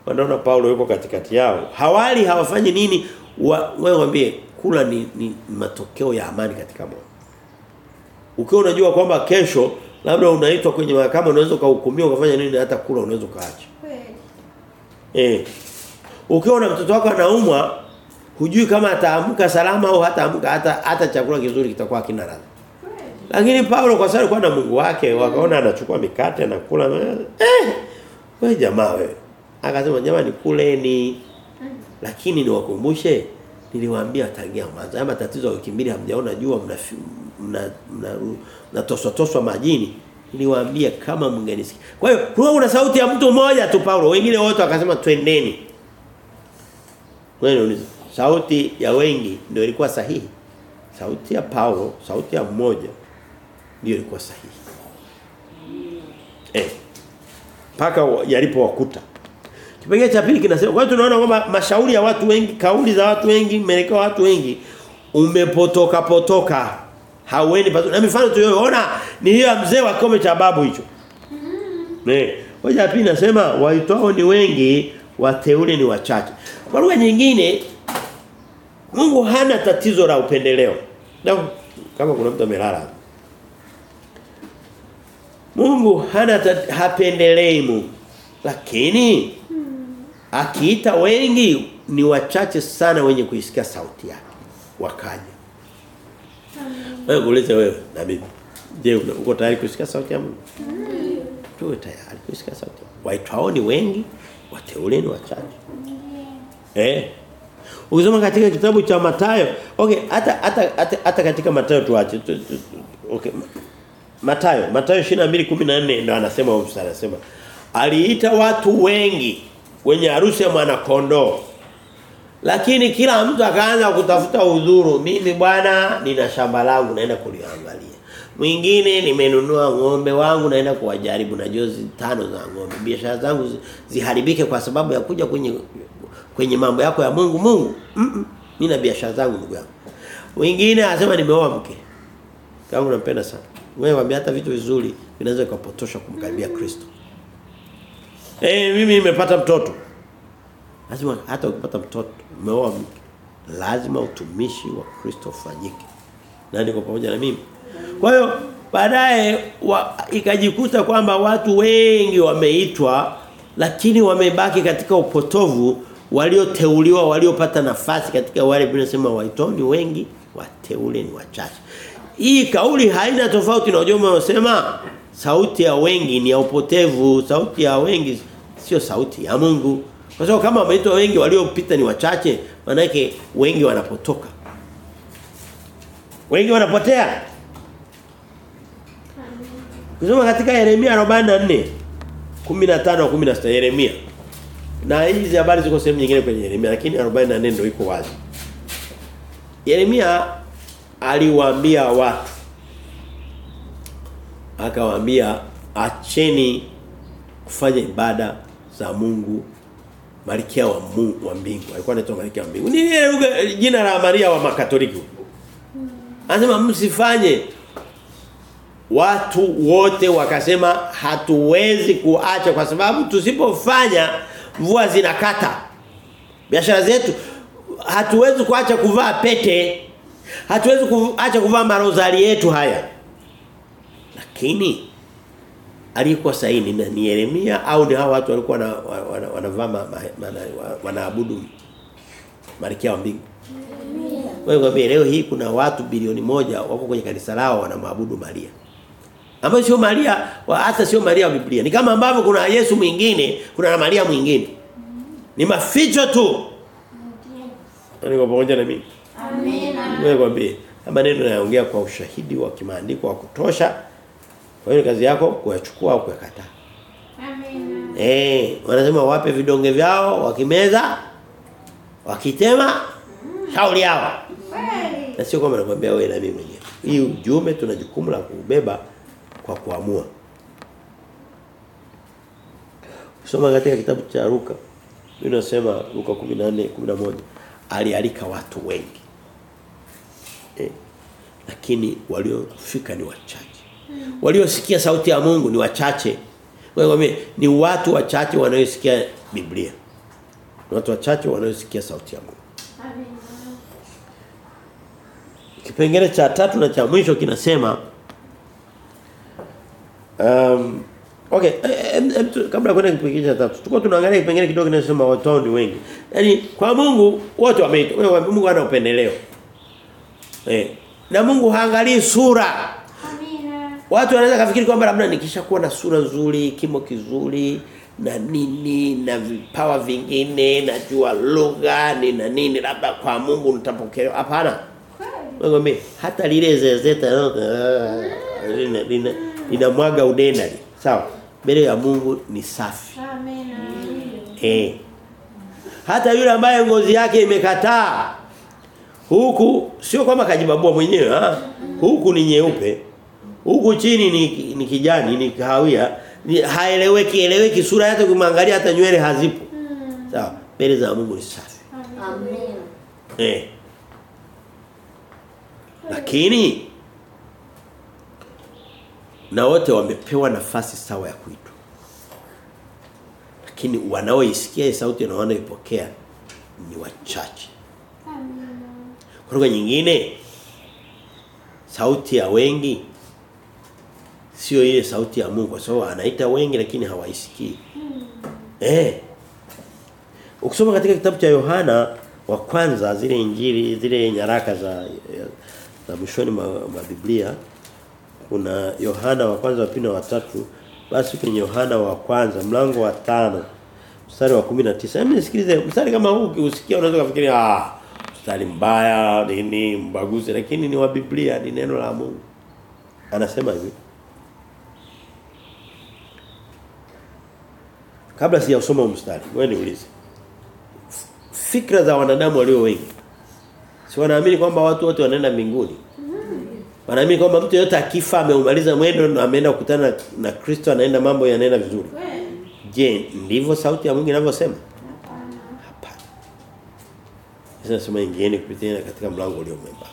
Wanaona Paulo yuko katikati yao. Hawali hawafanyi nini. Wa, wewe waambie kula ni, ni matokeo ya amani katika moyo. Ukiwa unajua kwamba kesho labda unaitwa kwenye mahakama unaweza kuhukumiwa ukafanya nini hata kula unaweza kaacha Kweli. Eh. Ukiwa na mtoto wako anaumwa, hujui kama ataamka salama au hataamka hata hata chakula kizuri kitakuwa kina ladha. Lakini Paulo kwa sababu alikuwa na Mungu wake, wakaona anachukua mikate na kula. Eh! Wewe jamaa wewe. Akasema jamani kuleni. Lakini niwakumbushe niliwaambia tangia mwanzo. Haya matatizo ya wiki mbili hamjaona jua mna mna mna, mna toswa toswa majini. Niliwaambia kama mngenisikia. Kwa hiyo kuna una sauti ya mtu mmoja tu Paulo, wengine wote wakasema twendeni. Wewe unauliza, sauti ya wengi ndio ilikuwa sahihi. Sauti ya Paulo, sauti ya mmoja ndio ilikuwa sahihi. Eh. Paka yalipowakuta. Kipengele cha pili kinasema kwa hiyo tunaona kwamba mashauri ya watu wengi, kauli za watu wengi, mwelekeo wa watu wengi umepotoka potoka. Hauendi pazuri. Na mifano tuliyoona ni hiyo mzee wa kome cha babu hicho. Eh. Hoja ya pili nasema waitwao ni wengi, wateule ni wachache. Kwa lugha nyingine Mungu hana tatizo la upendeleo. Na kama kuna mtu amelala. Mungu hana hapendelei Mungu. Lakini akiita wengi ni wachache sana wenye kuisikia sauti yake. Wakaja. Wewe kuleta wewe na mimi. Je, uko tayari kusikia sauti ya Mungu? Tuwe tayari kusikia sauti. Waitwao ni wengi, wateule ni wachache. Eh. Ukisoma katika kitabu cha Mathayo, okay, hata hata hata, katika Mathayo tuache. Tu, tu, tu, okay. Mathayo, Mathayo 22:14 ndio anasema huyo mstari anasema aliita watu wengi wenye harusi ya mwana kondoo. Lakini kila mtu akaanza kutafuta udhuru. Mimi bwana nina shamba langu naenda kuliangalia. Mwingine nimenunua ng'ombe wangu naenda kuwajaribu na jozi tano za ng'ombe. Biashara zangu ziharibike kwa sababu ya kuja kwenye kwenye mambo yako ya Mungu Mungu. Mm -mm. Mimi na biashara zangu ndugu yangu. Wengine anasema nimeoa mke. Kangu nampenda sana. Wewe waambia hata vitu vizuri vinaweza kupotosha kumkaribia Kristo. Eh mimi nimepata mtoto. Lazima hata ukipata mtoto, umeoa mke, lazima utumishi wa Kristo ufanyike. Na niko pamoja na mimi. Kwa hiyo baadaye ikajikuta kwamba watu wengi wameitwa lakini wamebaki katika upotovu walioteuliwa waliopata nafasi katika wale inasema waitoni wengi wateule ni wachache. Hii kauli haina tofauti na ujumbe unaosema sauti ya wengi ni ya upotevu, sauti ya wengi sio sauti ya Mungu. Kwa sababu kama wameitwa wengi waliopita ni wachache, maana wengi wanapotoka. Wengi wanapotea. Kusoma katika Yeremia 44 15 16 Yeremia. Na hizi habari ziko sehemu nyingine kwenye Yeremia lakini 44 ndio iko wazi. Yeremia aliwaambia watu akawaambia acheni kufanya ibada za Mungu Malkia wa Mungu wa mbingu. Alikuwa anaitwa Malkia wa mbingu. Ni jina la Maria wa Makatoliki. Anasema msifanye watu wote wakasema hatuwezi kuacha kwa sababu tusipofanya mvua zinakata. Biashara zetu hatuwezi kuacha kuvaa pete. Hatuwezi kuacha kuvaa marozari yetu haya. Lakini aliyekuwa saini ni Yeremia au ni hao watu walikuwa wana- wana- wanavaa ma- wana- wanaabudu Malkia wa mbingu. Wewe leo hii kuna watu bilioni moja wako kwenye kanisa lao wanamwabudu Maria. Ambayo sio Maria, wa- hata sio Maria wa Biblia. Ni kama ambavyo kuna Yesu mwingine, kuna na Maria mwingine. Ni maficho tu. Niko pamoja na mimi. Amina. Wewe kwambie, maneno nayaongea kwa ushahidi wa kimaandiko wa kutosha. Kwa hiyo kazi yako kuyachukua au kuyakataa. Amina. Eh, wanasema wape vidonge vyao wakimeza wakitema shauri yao. Kweli. Na sio kama nakwambia wewe na mimi mwenyewe. Hii ujumbe tuna jukumu la kubeba kwa kuamua. Soma katika kitabu cha Luka. Inasema Luka 14 11 alialika watu wengi. Eh. Lakini waliofika ni wachache. Waliosikia sauti ya Mungu ni wachache. wewe ni watu wachache wanaosikia Biblia. Watu wachache wanaosikia sauti ya Mungu. Amen. Kipengele cha tatu na cha mwisho kinasema um, okay em, em, tu- kabla kwenda kipengele cha tatu tuko tunaangalia kipengele kidogo kinasema watu ni wengi. Yaani kwa Mungu wote wameitwa. Wewe Mungu hana upendeleo. Eh. Na Mungu haangalii sura. Amina. Watu wanaweza kafikiri kwamba labda nikishakuwa na sura nzuri, kimo kizuri na nini na vipawa vingine, najua lugha ni na nini labda kwa Mungu nitapokelewa. Hapana. wewe mimi hata lile zezeta lina lina linamwaga udenali. Sawa. Mbele ya Mungu ni safi. Amen. Eh. Hata yule ambaye ngozi yake imekataa huku sio kama kajibabua mwenyewe ha? Huku ni nyeupe. Huku chini ni, ni kijani, ni kahawia. Ni, haeleweki eleweki sura yake kumwangalia hata nywele hazipo. Sawa. Mbele za Mungu ni safi. Amen. Eh. Lakini na wote wamepewa nafasi sawa ya kuitwa. Lakini wanaoisikia sauti na wanaoipokea ni wachache. Kwa lugha nyingine sauti ya wengi sio ile sauti ya Mungu kwa sababu anaita wengi lakini hawaisikii. Eh. Ukisoma katika kitabu cha Yohana wa kwanza zile injili zile nyaraka za za mwishoni mwa Biblia kuna Yohana wa kwanza wa pili na wa tatu. Basi kwenye Yohana wa kwanza mlango wa tano mstari wa 19 hebu nisikilize mstari kama huu ukisikia unaweza kufikiria ah mstari mbaya nini mbaguzi. Lakini ni wa Biblia ni neno la Mungu. Anasema hivi. Kabla sijausoma mstari wewe niulize. Fikra za wanadamu walio wengi si wanaamini kwamba watu wote wanaenda mbinguni wanaamini kwamba mtu yote akifa ameumaliza mwendo na ameenda kukutana na, Kristo anaenda mambo yanaenda vizuri je ndivyo sauti ya Mungu inavyosema Hapana. ingieni kupitia katika mlango ulio mwembamba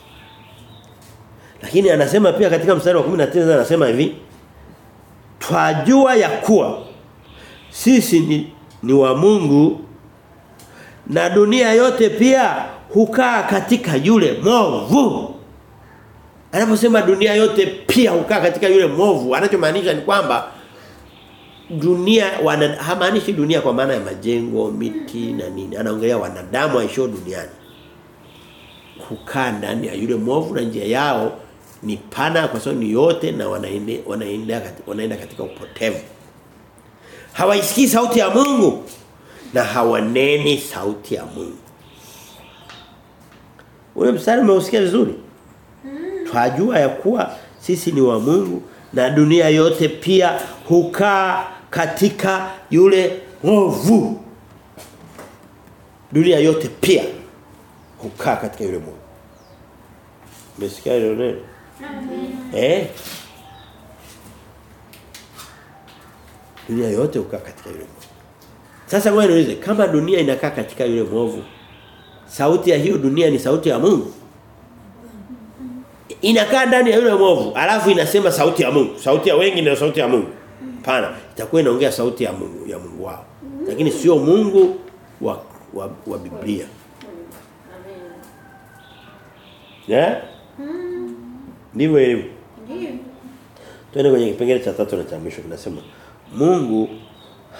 lakini anasema pia katika mstari wa 19 anasema hivi twajua ya kuwa sisi ni, ni wa Mungu na dunia yote pia hukaa katika yule mwovu. Anaposema dunia yote pia hukaa katika yule mwovu, anachomaanisha ni kwamba dunia hamaanishi dunia kwa maana ya majengo, miti na nini. Anaongelea wanadamu aisho duniani. Hukaa ndani ya yule mwovu na njia yao ni pana kwa sababu ni yote na wanaende, wanaenda katika, wanaenda katika upotevu. Hawaisikii sauti ya Mungu na hawaneni sauti ya Mungu. Ule mstari umeusikia vizuri? Twajua ya kuwa sisi ni wa Mungu na dunia yote pia hukaa katika yule mwovu. Dunia yote pia hukaa katika yule mwovu. Umesikia hilo neno? Eh? Dunia yote hukaa katika yule mwovu. Sasa wewe niulize kama dunia inakaa katika yule mwovu sauti ya hiyo dunia ni sauti ya Mungu. Inakaa ndani ya yule mwovu, alafu inasema sauti ya Mungu. Sauti ya wengi ndio sauti ya Mungu. Pana, itakuwa inaongea sauti ya Mungu ya Mungu wao. Lakini sio Mungu wa wa, wa Biblia. Yeah? Ndivyo ilivyo. Ndio. Twende kwenye kipengele cha tatu na cha mwisho kinasema Mungu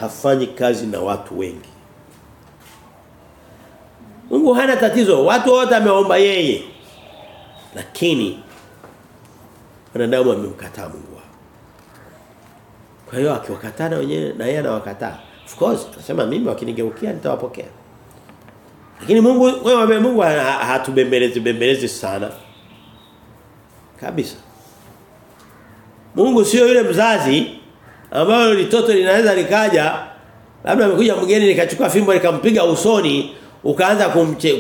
hafanyi kazi na watu wengi. Mungu hana tatizo, watu wote ameomba yeye. Lakini wanadamu wamemkataa Mungu wao. Kwa hiyo akiwakataa na wenyewe na yeye anawakataa. Of course, anasema mimi wakinigeukia nitawapokea. Lakini Mungu wewe Mungu ha- ha- hatubembelezi bembelezi sana. Kabisa. Mungu sio yule mzazi ambayo litoto linaweza likaja labda amekuja mgeni nikachukua fimbo nikampiga usoni ukaanza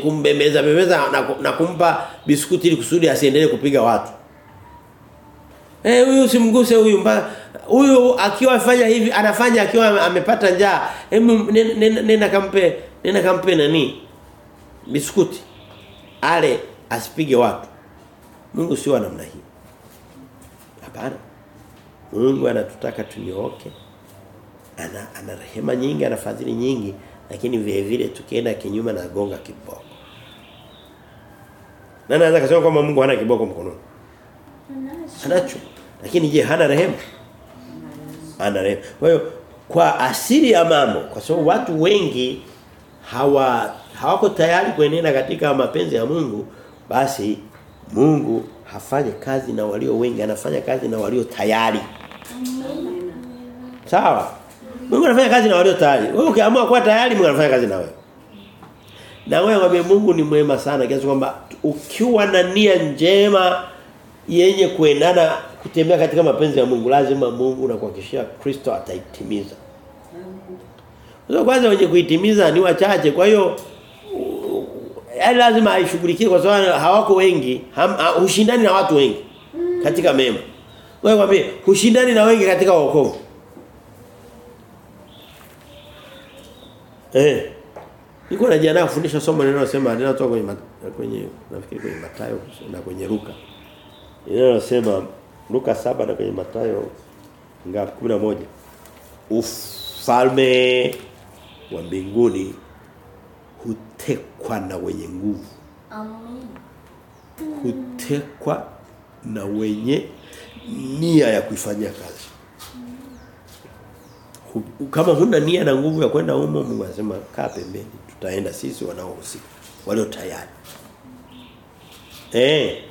kumbembeza bembeza na, na kumpa biskuti ili kusudi asiendelee kupiga watu. Eh huyu usimguse huyu mpaka huyu akiwa afanya hivi anafanya akiwa amepata njaa. Hebu nenda- kampe nenda kampe nani? Biskuti. Ale asipige watu. Mungu sio namna hii. Hapana. Mungu anatutaka tunyooke. Ana ana rehema nyingi, ana fadhili nyingi, lakini vile vile tukienda kinyume na gonga kiboko. Nani anaweza kusema kwamba Mungu hana kiboko mkononi? Anacho. Lakini je, hana rehema? Ana rehema. Kwa hiyo kwa asili ya mambo, kwa sababu watu wengi hawa hawako tayari kuenenda katika mapenzi ya Mungu, basi Mungu hafanye kazi na walio wengi, anafanya kazi na walio tayari. Sawa? Mungu anafanya kazi na walio tayari. Wewe ukiamua kuwa tayari Mungu anafanya kazi na wewe. Na wewe mwambie Mungu ni mwema sana kiasi kwamba ukiwa na nia njema yenye kuendana kutembea katika mapenzi ya Mungu lazima Mungu na kuhakikishia Kristo ataitimiza. Sasa kwanza wenye kuitimiza ni wachache kwa hiyo yaani lazima aishughulikie kwa sababu hawako wengi, hushindani na watu wengi katika mema. Wewe kwambie hushindani na wengi katika wokovu. Eh. Niko najiandaa kufundisha somo linalosema nasema kwenye kwenye nafikiri kwenye Mathayo na kwenye Luka. Linalosema Luka saba na kwenye Mathayo ngapi 11. Ufalme wa mbinguni hutekwa na wenye nguvu. Amen. Hutekwa na wenye nia ya kuifanyia kazi. Kama huna nia na nguvu ya kwenda humo Mungu anasema kaa pembeni tutaenda sisi wanaohusika walio tayari. Eh.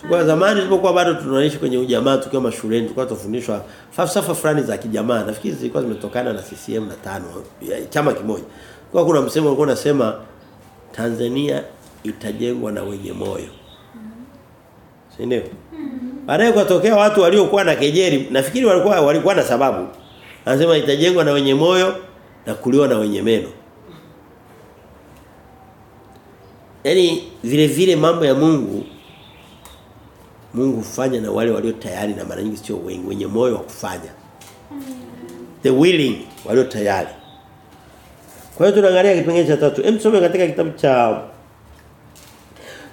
Tukua zamani tulipokuwa bado tunaishi kwenye ujamaa tukiwa mashuleni tulikuwa tufundishwa falsafa fulani za kijamaa. Nafikiri zilikuwa zimetokana na CCM na tano ya chama kimoja. Kwa kuna msemo ulikuwa unasema Tanzania itajengwa na wenye moyo. Si ndio? Baadaye kutokea watu waliokuwa na kejeli, nafikiri walikuwa walikuwa na sababu. Anasema itajengwa na wenye moyo na kuliwa na wenye meno. Yaani vile vile mambo ya Mungu Mungu hufanya na wale walio tayari na mara nyingi sio wengi wenye moyo wa kufanya. The willing walio tayari. Kwa hiyo tunaangalia kipengele cha tatu. Hem tusome katika kitabu cha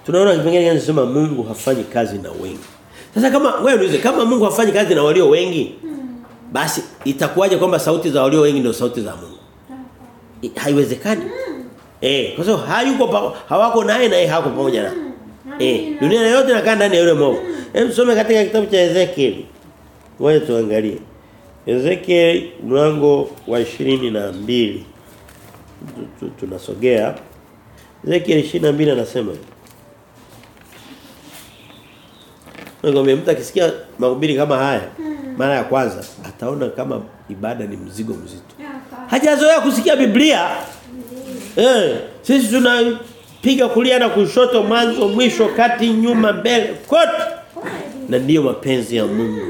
Tunaona kipengele kinachosema Mungu hafanyi kazi na wengi. Sasa kama wewe unaweza kama Mungu hafanyi kazi na walio wengi basi itakuwaje kwamba sauti za walio wengi ndio sauti za Mungu? Haiwezekani. Eh, kwa sababu hayuko hawako naye naye hako pamoja na. Eh, dunia yote inakaa ndani ya yule mwovu. Hebu tusome katika kitabu cha Ezekiel. Ngoja tuangalie. Ezekiel mlango wa 22. Tu- tu- Tunasogea. Ezekiel 22 anasema hivi. Ngombe mtu akisikia mahubiri kama haya mara ya kwanza ataona kama ibada ni mzigo mzito. Hajazoea kusikia Biblia. Eh, sisi tunapiga kulia na kushoto mwanzo mwisho kati nyuma mbele kote. Na ndio mapenzi ya Mungu.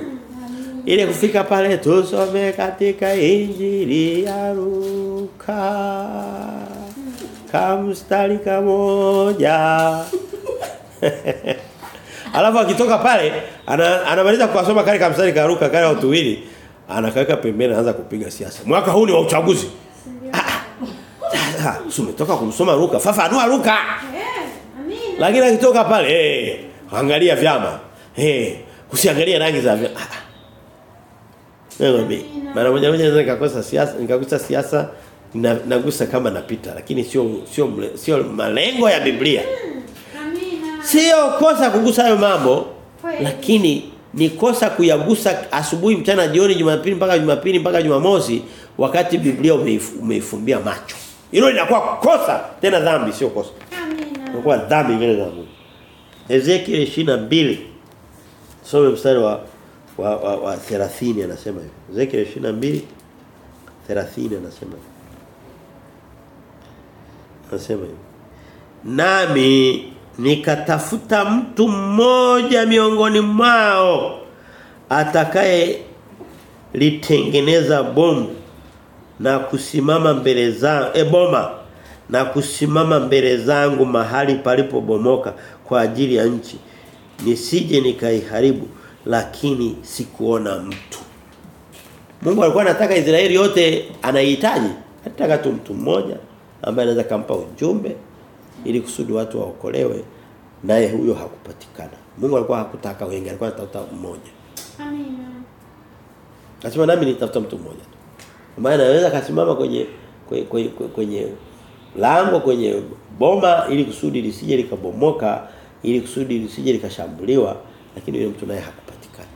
Ile kufika pale tusome katika Injili ya Luka. Kamstari kamoja. Alafu akitoka pale ana, anamaliza kuwasoma kale kamstari karuka kale watu wili anakaweka pembeni anaanza kupiga siasa. Mwaka huu ni wa uchaguzi. Sasa umetoka kumsoma ruka. fafanua ruka. Eh, amina. Lakini akitoka pale eh angalia vyama. Eh usiangalie rangi za vyama. Ah, ah. Mara moja moja naweza nikakosa siasa, nikagusa siasa na nagusa kama napita lakini sio sio sio malengo ya Biblia. Amina. Sio kosa kugusa hayo mambo lakini ni kosa kuyagusa asubuhi mchana jioni Jumapili mpaka Jumapili mpaka Jumamosi wakati Biblia umeifumbia macho. Hilo linakuwa kosa tena dhambi sio kosa. Amina. Inakuwa dhambi mbele za Mungu. Ezekiel 22 Some mstari wa wa, wa, wa 30 anasema hivi. Ezekiel 22 30 anasema hivi. Anasema hivi. Nami nikatafuta mtu mmoja miongoni mwao atakaye litengeneza bomu na kusimama mbele zangu e boma na kusimama mbele zangu mahali palipobomoka kwa ajili ya nchi nisije nikaiharibu lakini sikuona mtu Mungu alikuwa anataka Israeli yote anaihitaji anataka tu mtu mmoja ambaye anaweza kampa ujumbe ili kusudi watu waokolewe naye huyo hakupatikana Mungu alikuwa hakutaka wengi alikuwa anatafuta mmoja Amina. Nasema nami nitafuta mtu mmoja. Ambaye anaweza kasimama kwenye kwenye, kwenye, kwenye lango kwenye boma ili kusudi lisije likabomoka ili kusudi lisije likashambuliwa lakini yule mtu naye hakupatikana.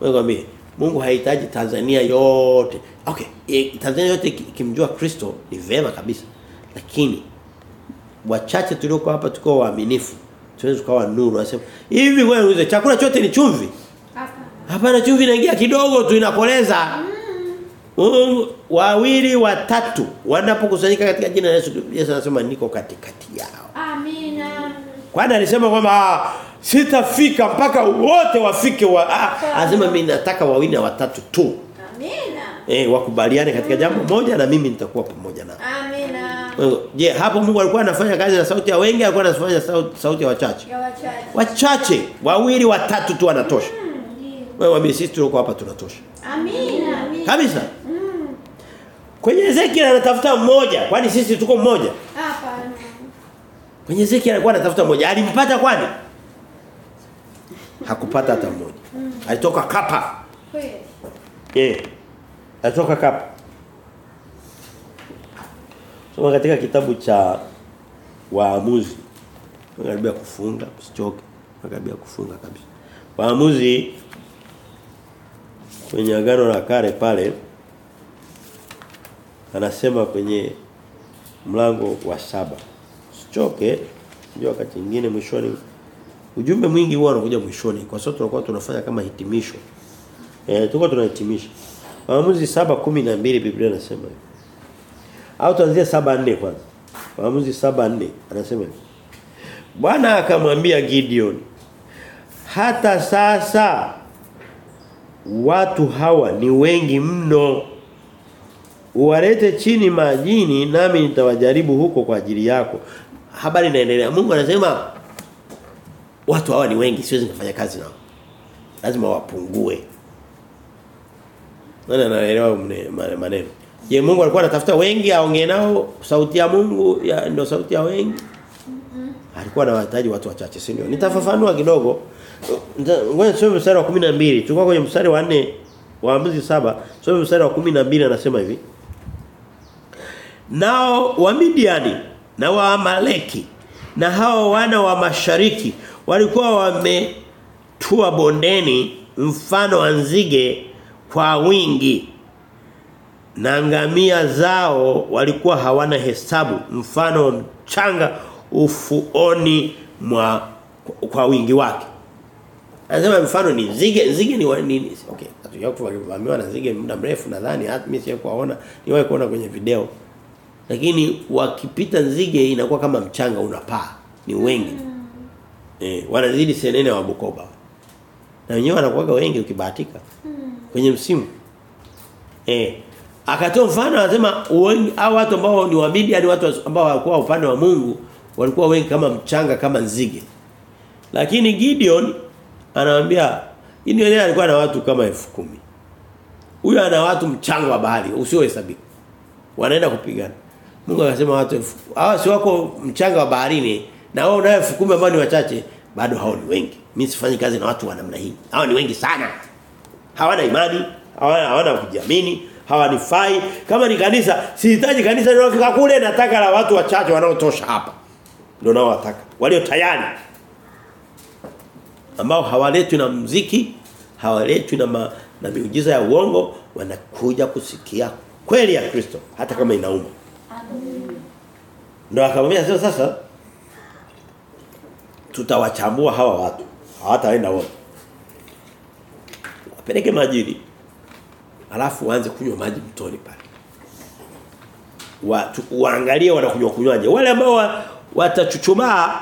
Wewe kwambie Mungu hahitaji Tanzania yote. Okay, e, Tanzania yote iki- ikimjua Kristo ni vema kabisa. Lakini wachache tulioko hapa tuko waaminifu. Tunaweza tukawa nuru. Anasema hivi wewe uze chakula chote ni chumvi. Hapana. Hapana chumvi inaingia kidogo tu inakoleza. Mm. Wawili watatu wanapokusanyika katika jina la Yesu Yesu anasema niko katikati yao. Amina. Kwani alisema kwamba ah, sitafika mpaka wote wafike wa ah, anasema mimi nataka wawili na watatu tu. Amina. Eh wakubaliane katika jambo moja na mimi nitakuwa pamoja nao. Amina. Hiyo, Je, hapo Mungu alikuwa anafanya kazi na sauti ya wengi alikuwa anafanya sauti, sauti ya wachache? Ya wachache. Wachache, wawili watatu tu wanatosha. Mm, Wewe wamesisi sisi tuliko hapa tunatosha. Amina. Kabisa. Kwenye Ezekiel anatafuta mmoja, kwani sisi tuko mmoja. Hapana. Kwenye Ezekiel alikuwa anatafuta mmoja. Alimpata kwani? Hakupata hata mmoja. Alitoka kapa. Kweli. Eh. Alitoka kapa. Soma katika kitabu cha Waamuzi. Nakaribia kufunga, usichoke. Nakaribia kufunga kabisa. Waamuzi kwenye agano la kale pale anasema kwenye mlango wa saba. Usichoke ndio wakati mwingine mwishoni ujumbe mwingi huwa unakuja mwishoni kwa sababu tunakuwa tunafanya kama hitimisho. Eh tuko tunahitimisha. Waamuzi 7:12 Biblia inasema hivi. Au tuanzie 7:4 kwanza. Waamuzi 7:4 anasema Bwana akamwambia Gideon hata sasa watu hawa ni wengi mno uwalete chini majini nami nitawajaribu huko kwa ajili yako. Habari inaendelea. Mungu anasema watu hawa ni wengi siwezi kufanya kazi nao. Lazima wapungue. Nani anaelewa maneno? Je Mungu alikuwa anatafuta wengi aongee nao? Sauti ya Mungu ya ndio sauti ya wengi? Alikuwa anawahitaji watu wachache si ndio? Nitafafanua kidogo. Ngoja tusome mstari wa 12 tulikuwa kwenye mstari wa 4 waamuzi 7 tusome mstari wa 12 anasema hivi nao wa Midiani na wa Amaleki na hao wana wa mashariki walikuwa wametua bondeni mfano wa nzige kwa wingi na ngamia zao walikuwa hawana hesabu mfano mchanga ufuoni mwa kwa wingi wake. Anasema mfano ni nzige nzige ni nini? Okay hatujakuwa na nzige muda mrefu nadhani hata mimi sijawahi niwahi kuona kwenye video lakini wakipita nzige inakuwa kama mchanga unapaa ni wengi mm. eh wanazidi senene wa Bukoba na wenyewe wanakuwa wengi ukibahatika mm. kwenye msimu eh akatoa mfano anasema wengi au watu ambao ni wabidi hadi watu ambao walikuwa upande wa Mungu walikuwa wengi kama mchanga kama nzige lakini Gideon anamwambia Gideon alikuwa na watu kama elfu kumi Huyo ana watu mchanga wa bahari usiohesabika. Wanaenda kupigana. Mungu anasema watu hawa si wako mchanga wa baharini na wao nayo elfu kumi ambao ni wachache bado hao ni wengi. Mimi sifanyi kazi na watu wa namna hii. Hao ni wengi sana. Hawana imani, hawana hawana kujiamini, hawanifai. Kama ni kanisa, sihitaji kanisa linalofika kule nataka la watu wachache wanaotosha hapa. Ndio nao wataka. Walio tayari ambao hawaletwi na mziki, hawaletwi na ma, na miujiza ya uongo, wanakuja kusikia kweli ya Kristo hata kama inauma. Ndio akamwambia sio sasa tutawachambua hawa watu. Hawataenda wote. Wapeleke majini. Alafu waanze kunywa maji mtoni pale. Watu waangalie wanakunywa kunywaje. Wale ambao wa, watachuchumaa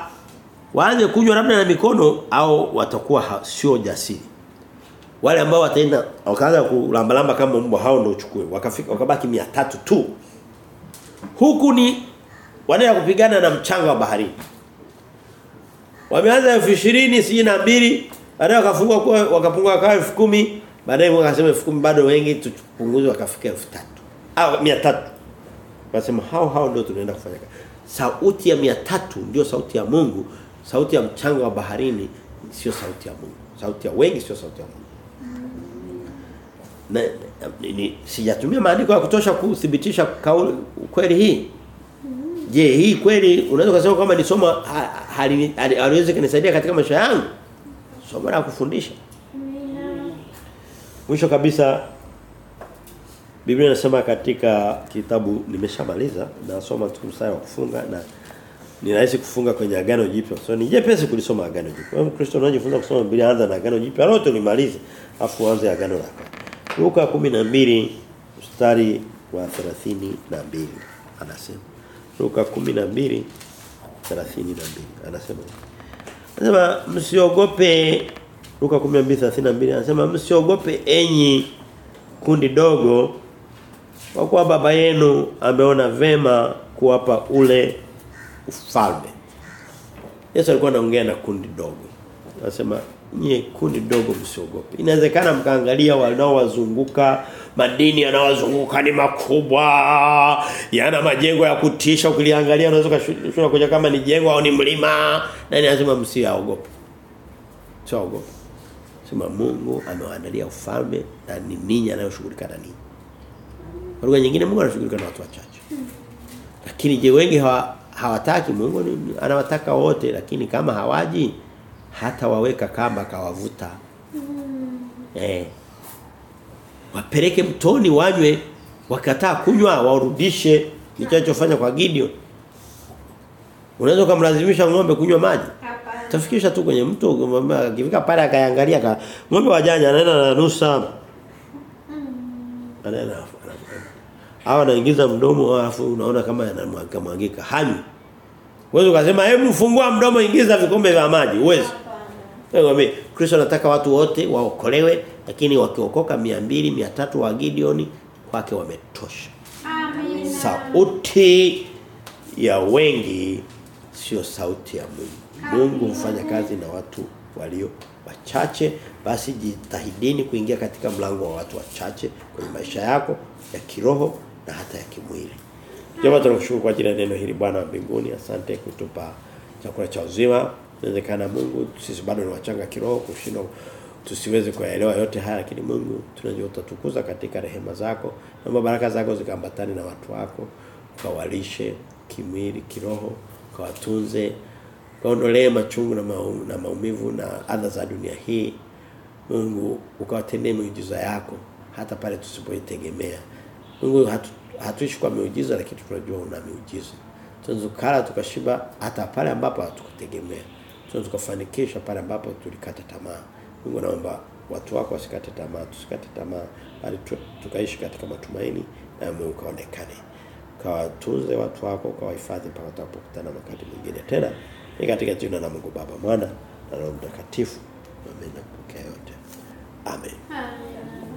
waanze kunywa labda na mikono au watakuwa sio jasiri. Wale ambao wataenda wakaanza kulambalamba kama mbwa hao ndio uchukue. Wakafika wakabaki 300 tu. Huku ni wanaenda kupigana na mchanga wa baharini. Wameanza 2020 sijui na mbili baadaye wakafungua kwa wakapungua kwa 10,000 baadaye wakasema akasema 10,000 bado wengi tupunguze wakafika 3,000 au 300 Wasema hao hao ndio tunaenda kufanya kazi. Sauti ya 300 ndio sauti ya Mungu, sauti ya mchanga wa baharini sio sauti ya Mungu. Sauti ya wengi sio sauti ya Mungu. Sijatumia maandiko ya kutosha kuthibitisha kauli kweli hii. Je, hii kweli unaweza kusema kwamba ni somo ha- hali- hali- haliwezi kunisaidia katika maisha yangu? Somo la kufundisha. Mwisho kabisa Biblia inasema katika kitabu nimeshamaliza nasoma tu mstari wa kufunga na ni rahisi kufunga kwenye agano jipya. So ni jepesi kulisoma agano jipya. Wewe Mkristo unajifunza kusoma Biblia anza na agano jipya lote ulimalize afu uanze agano la. Luka 12 mstari wa 32 anasema. Luka 12 32 anasema. Anasema msiogope Luka 12:32 anasema msiogope enyi kundi dogo kwa kuwa baba yenu ameona vema kuwapa ule ufalme. Yesu alikuwa anaongea na kundi dogo. Anasema nyie kundi dogo msiogope. Inawezekana mkaangalia wanaowazunguka madini yanawazunguka ni makubwa. Yana majengo ya kutisha ukiliangalia unaweza kushuka kuja kama ni jengo au ni mlima. Na lazima msiogope. Msiogope. Sema Mungu amewaandalia ufalme na ni ninyi anayoshughulika na ninyi. Kwa lugha nyingine Mungu anashughulika na watu wachache. Lakini je wengi hawa, hawataki Mungu anawataka wote lakini kama hawaji hata waweka kamba kawavuta. Eh. Wapeleke mtoni wanywe wakataa kunywa warudishe nichachofanya kwa Gideon. Unaweza kumlazimisha ng'ombe kunywa maji? Tafikisha tu kwenye mto akifika pale akaangalia ka ng'ombe wajanja anaenda na nusa. Anaenda Hawa anaingiza mdomo alafu unaona kama yanamwagika hanyu hanywi. Wewe ukasema hebu fungua mdomo ingiza vikombe vya maji uwezi. Ngombe Kristo anataka watu wote waokolewe lakini wakiokoka 200 300 wa Gideon kwake wametosha. Amina. Sauti ya wengi sio sauti ya Mungu. Mungu hufanya kazi na watu walio wachache basi jitahidini kuingia katika mlango wa watu wachache kwenye maisha yako ya kiroho na hata ya kimwili. Jema tunakushukuru kwa ajili ya neno hili Bwana wa mbinguni. Asante kutupa chakula cha uzima. Inawezekana Mungu sisi bado ni wachanga kiroho kushindwa tusiweze kuyaelewa yote haya lakini Mungu tunajua utatukuza katika rehema zako. Naomba baraka zako zikambatane na watu wako. Ukawalishe kimwili, kiroho, ukawatunze Kaondolee machungu na, maumivu na maumivu na adha za dunia hii. Mungu ukawatendee miujiza yako hata pale tusipoitegemea. Mungu hatu, hatuishi kwa miujiza lakini tunajua una miujiza. Tunaweza kula tukashiba hata pale ambapo hatukutegemea. Tunaweza kufanikisha pale ambapo tulikata tamaa. Mungu naomba watu wako wasikate tamaa, tusikate tamaa bali tukaishi katika matumaini na Mungu kaonekane. Kawatunze watu wako, kawahifadhi mpaka tutakapokutana wakati mwingine tena. Ni katika jina la Mungu Baba, Mwana na Roho Mtakatifu. Amen. Napokea yote. Amen. Amen.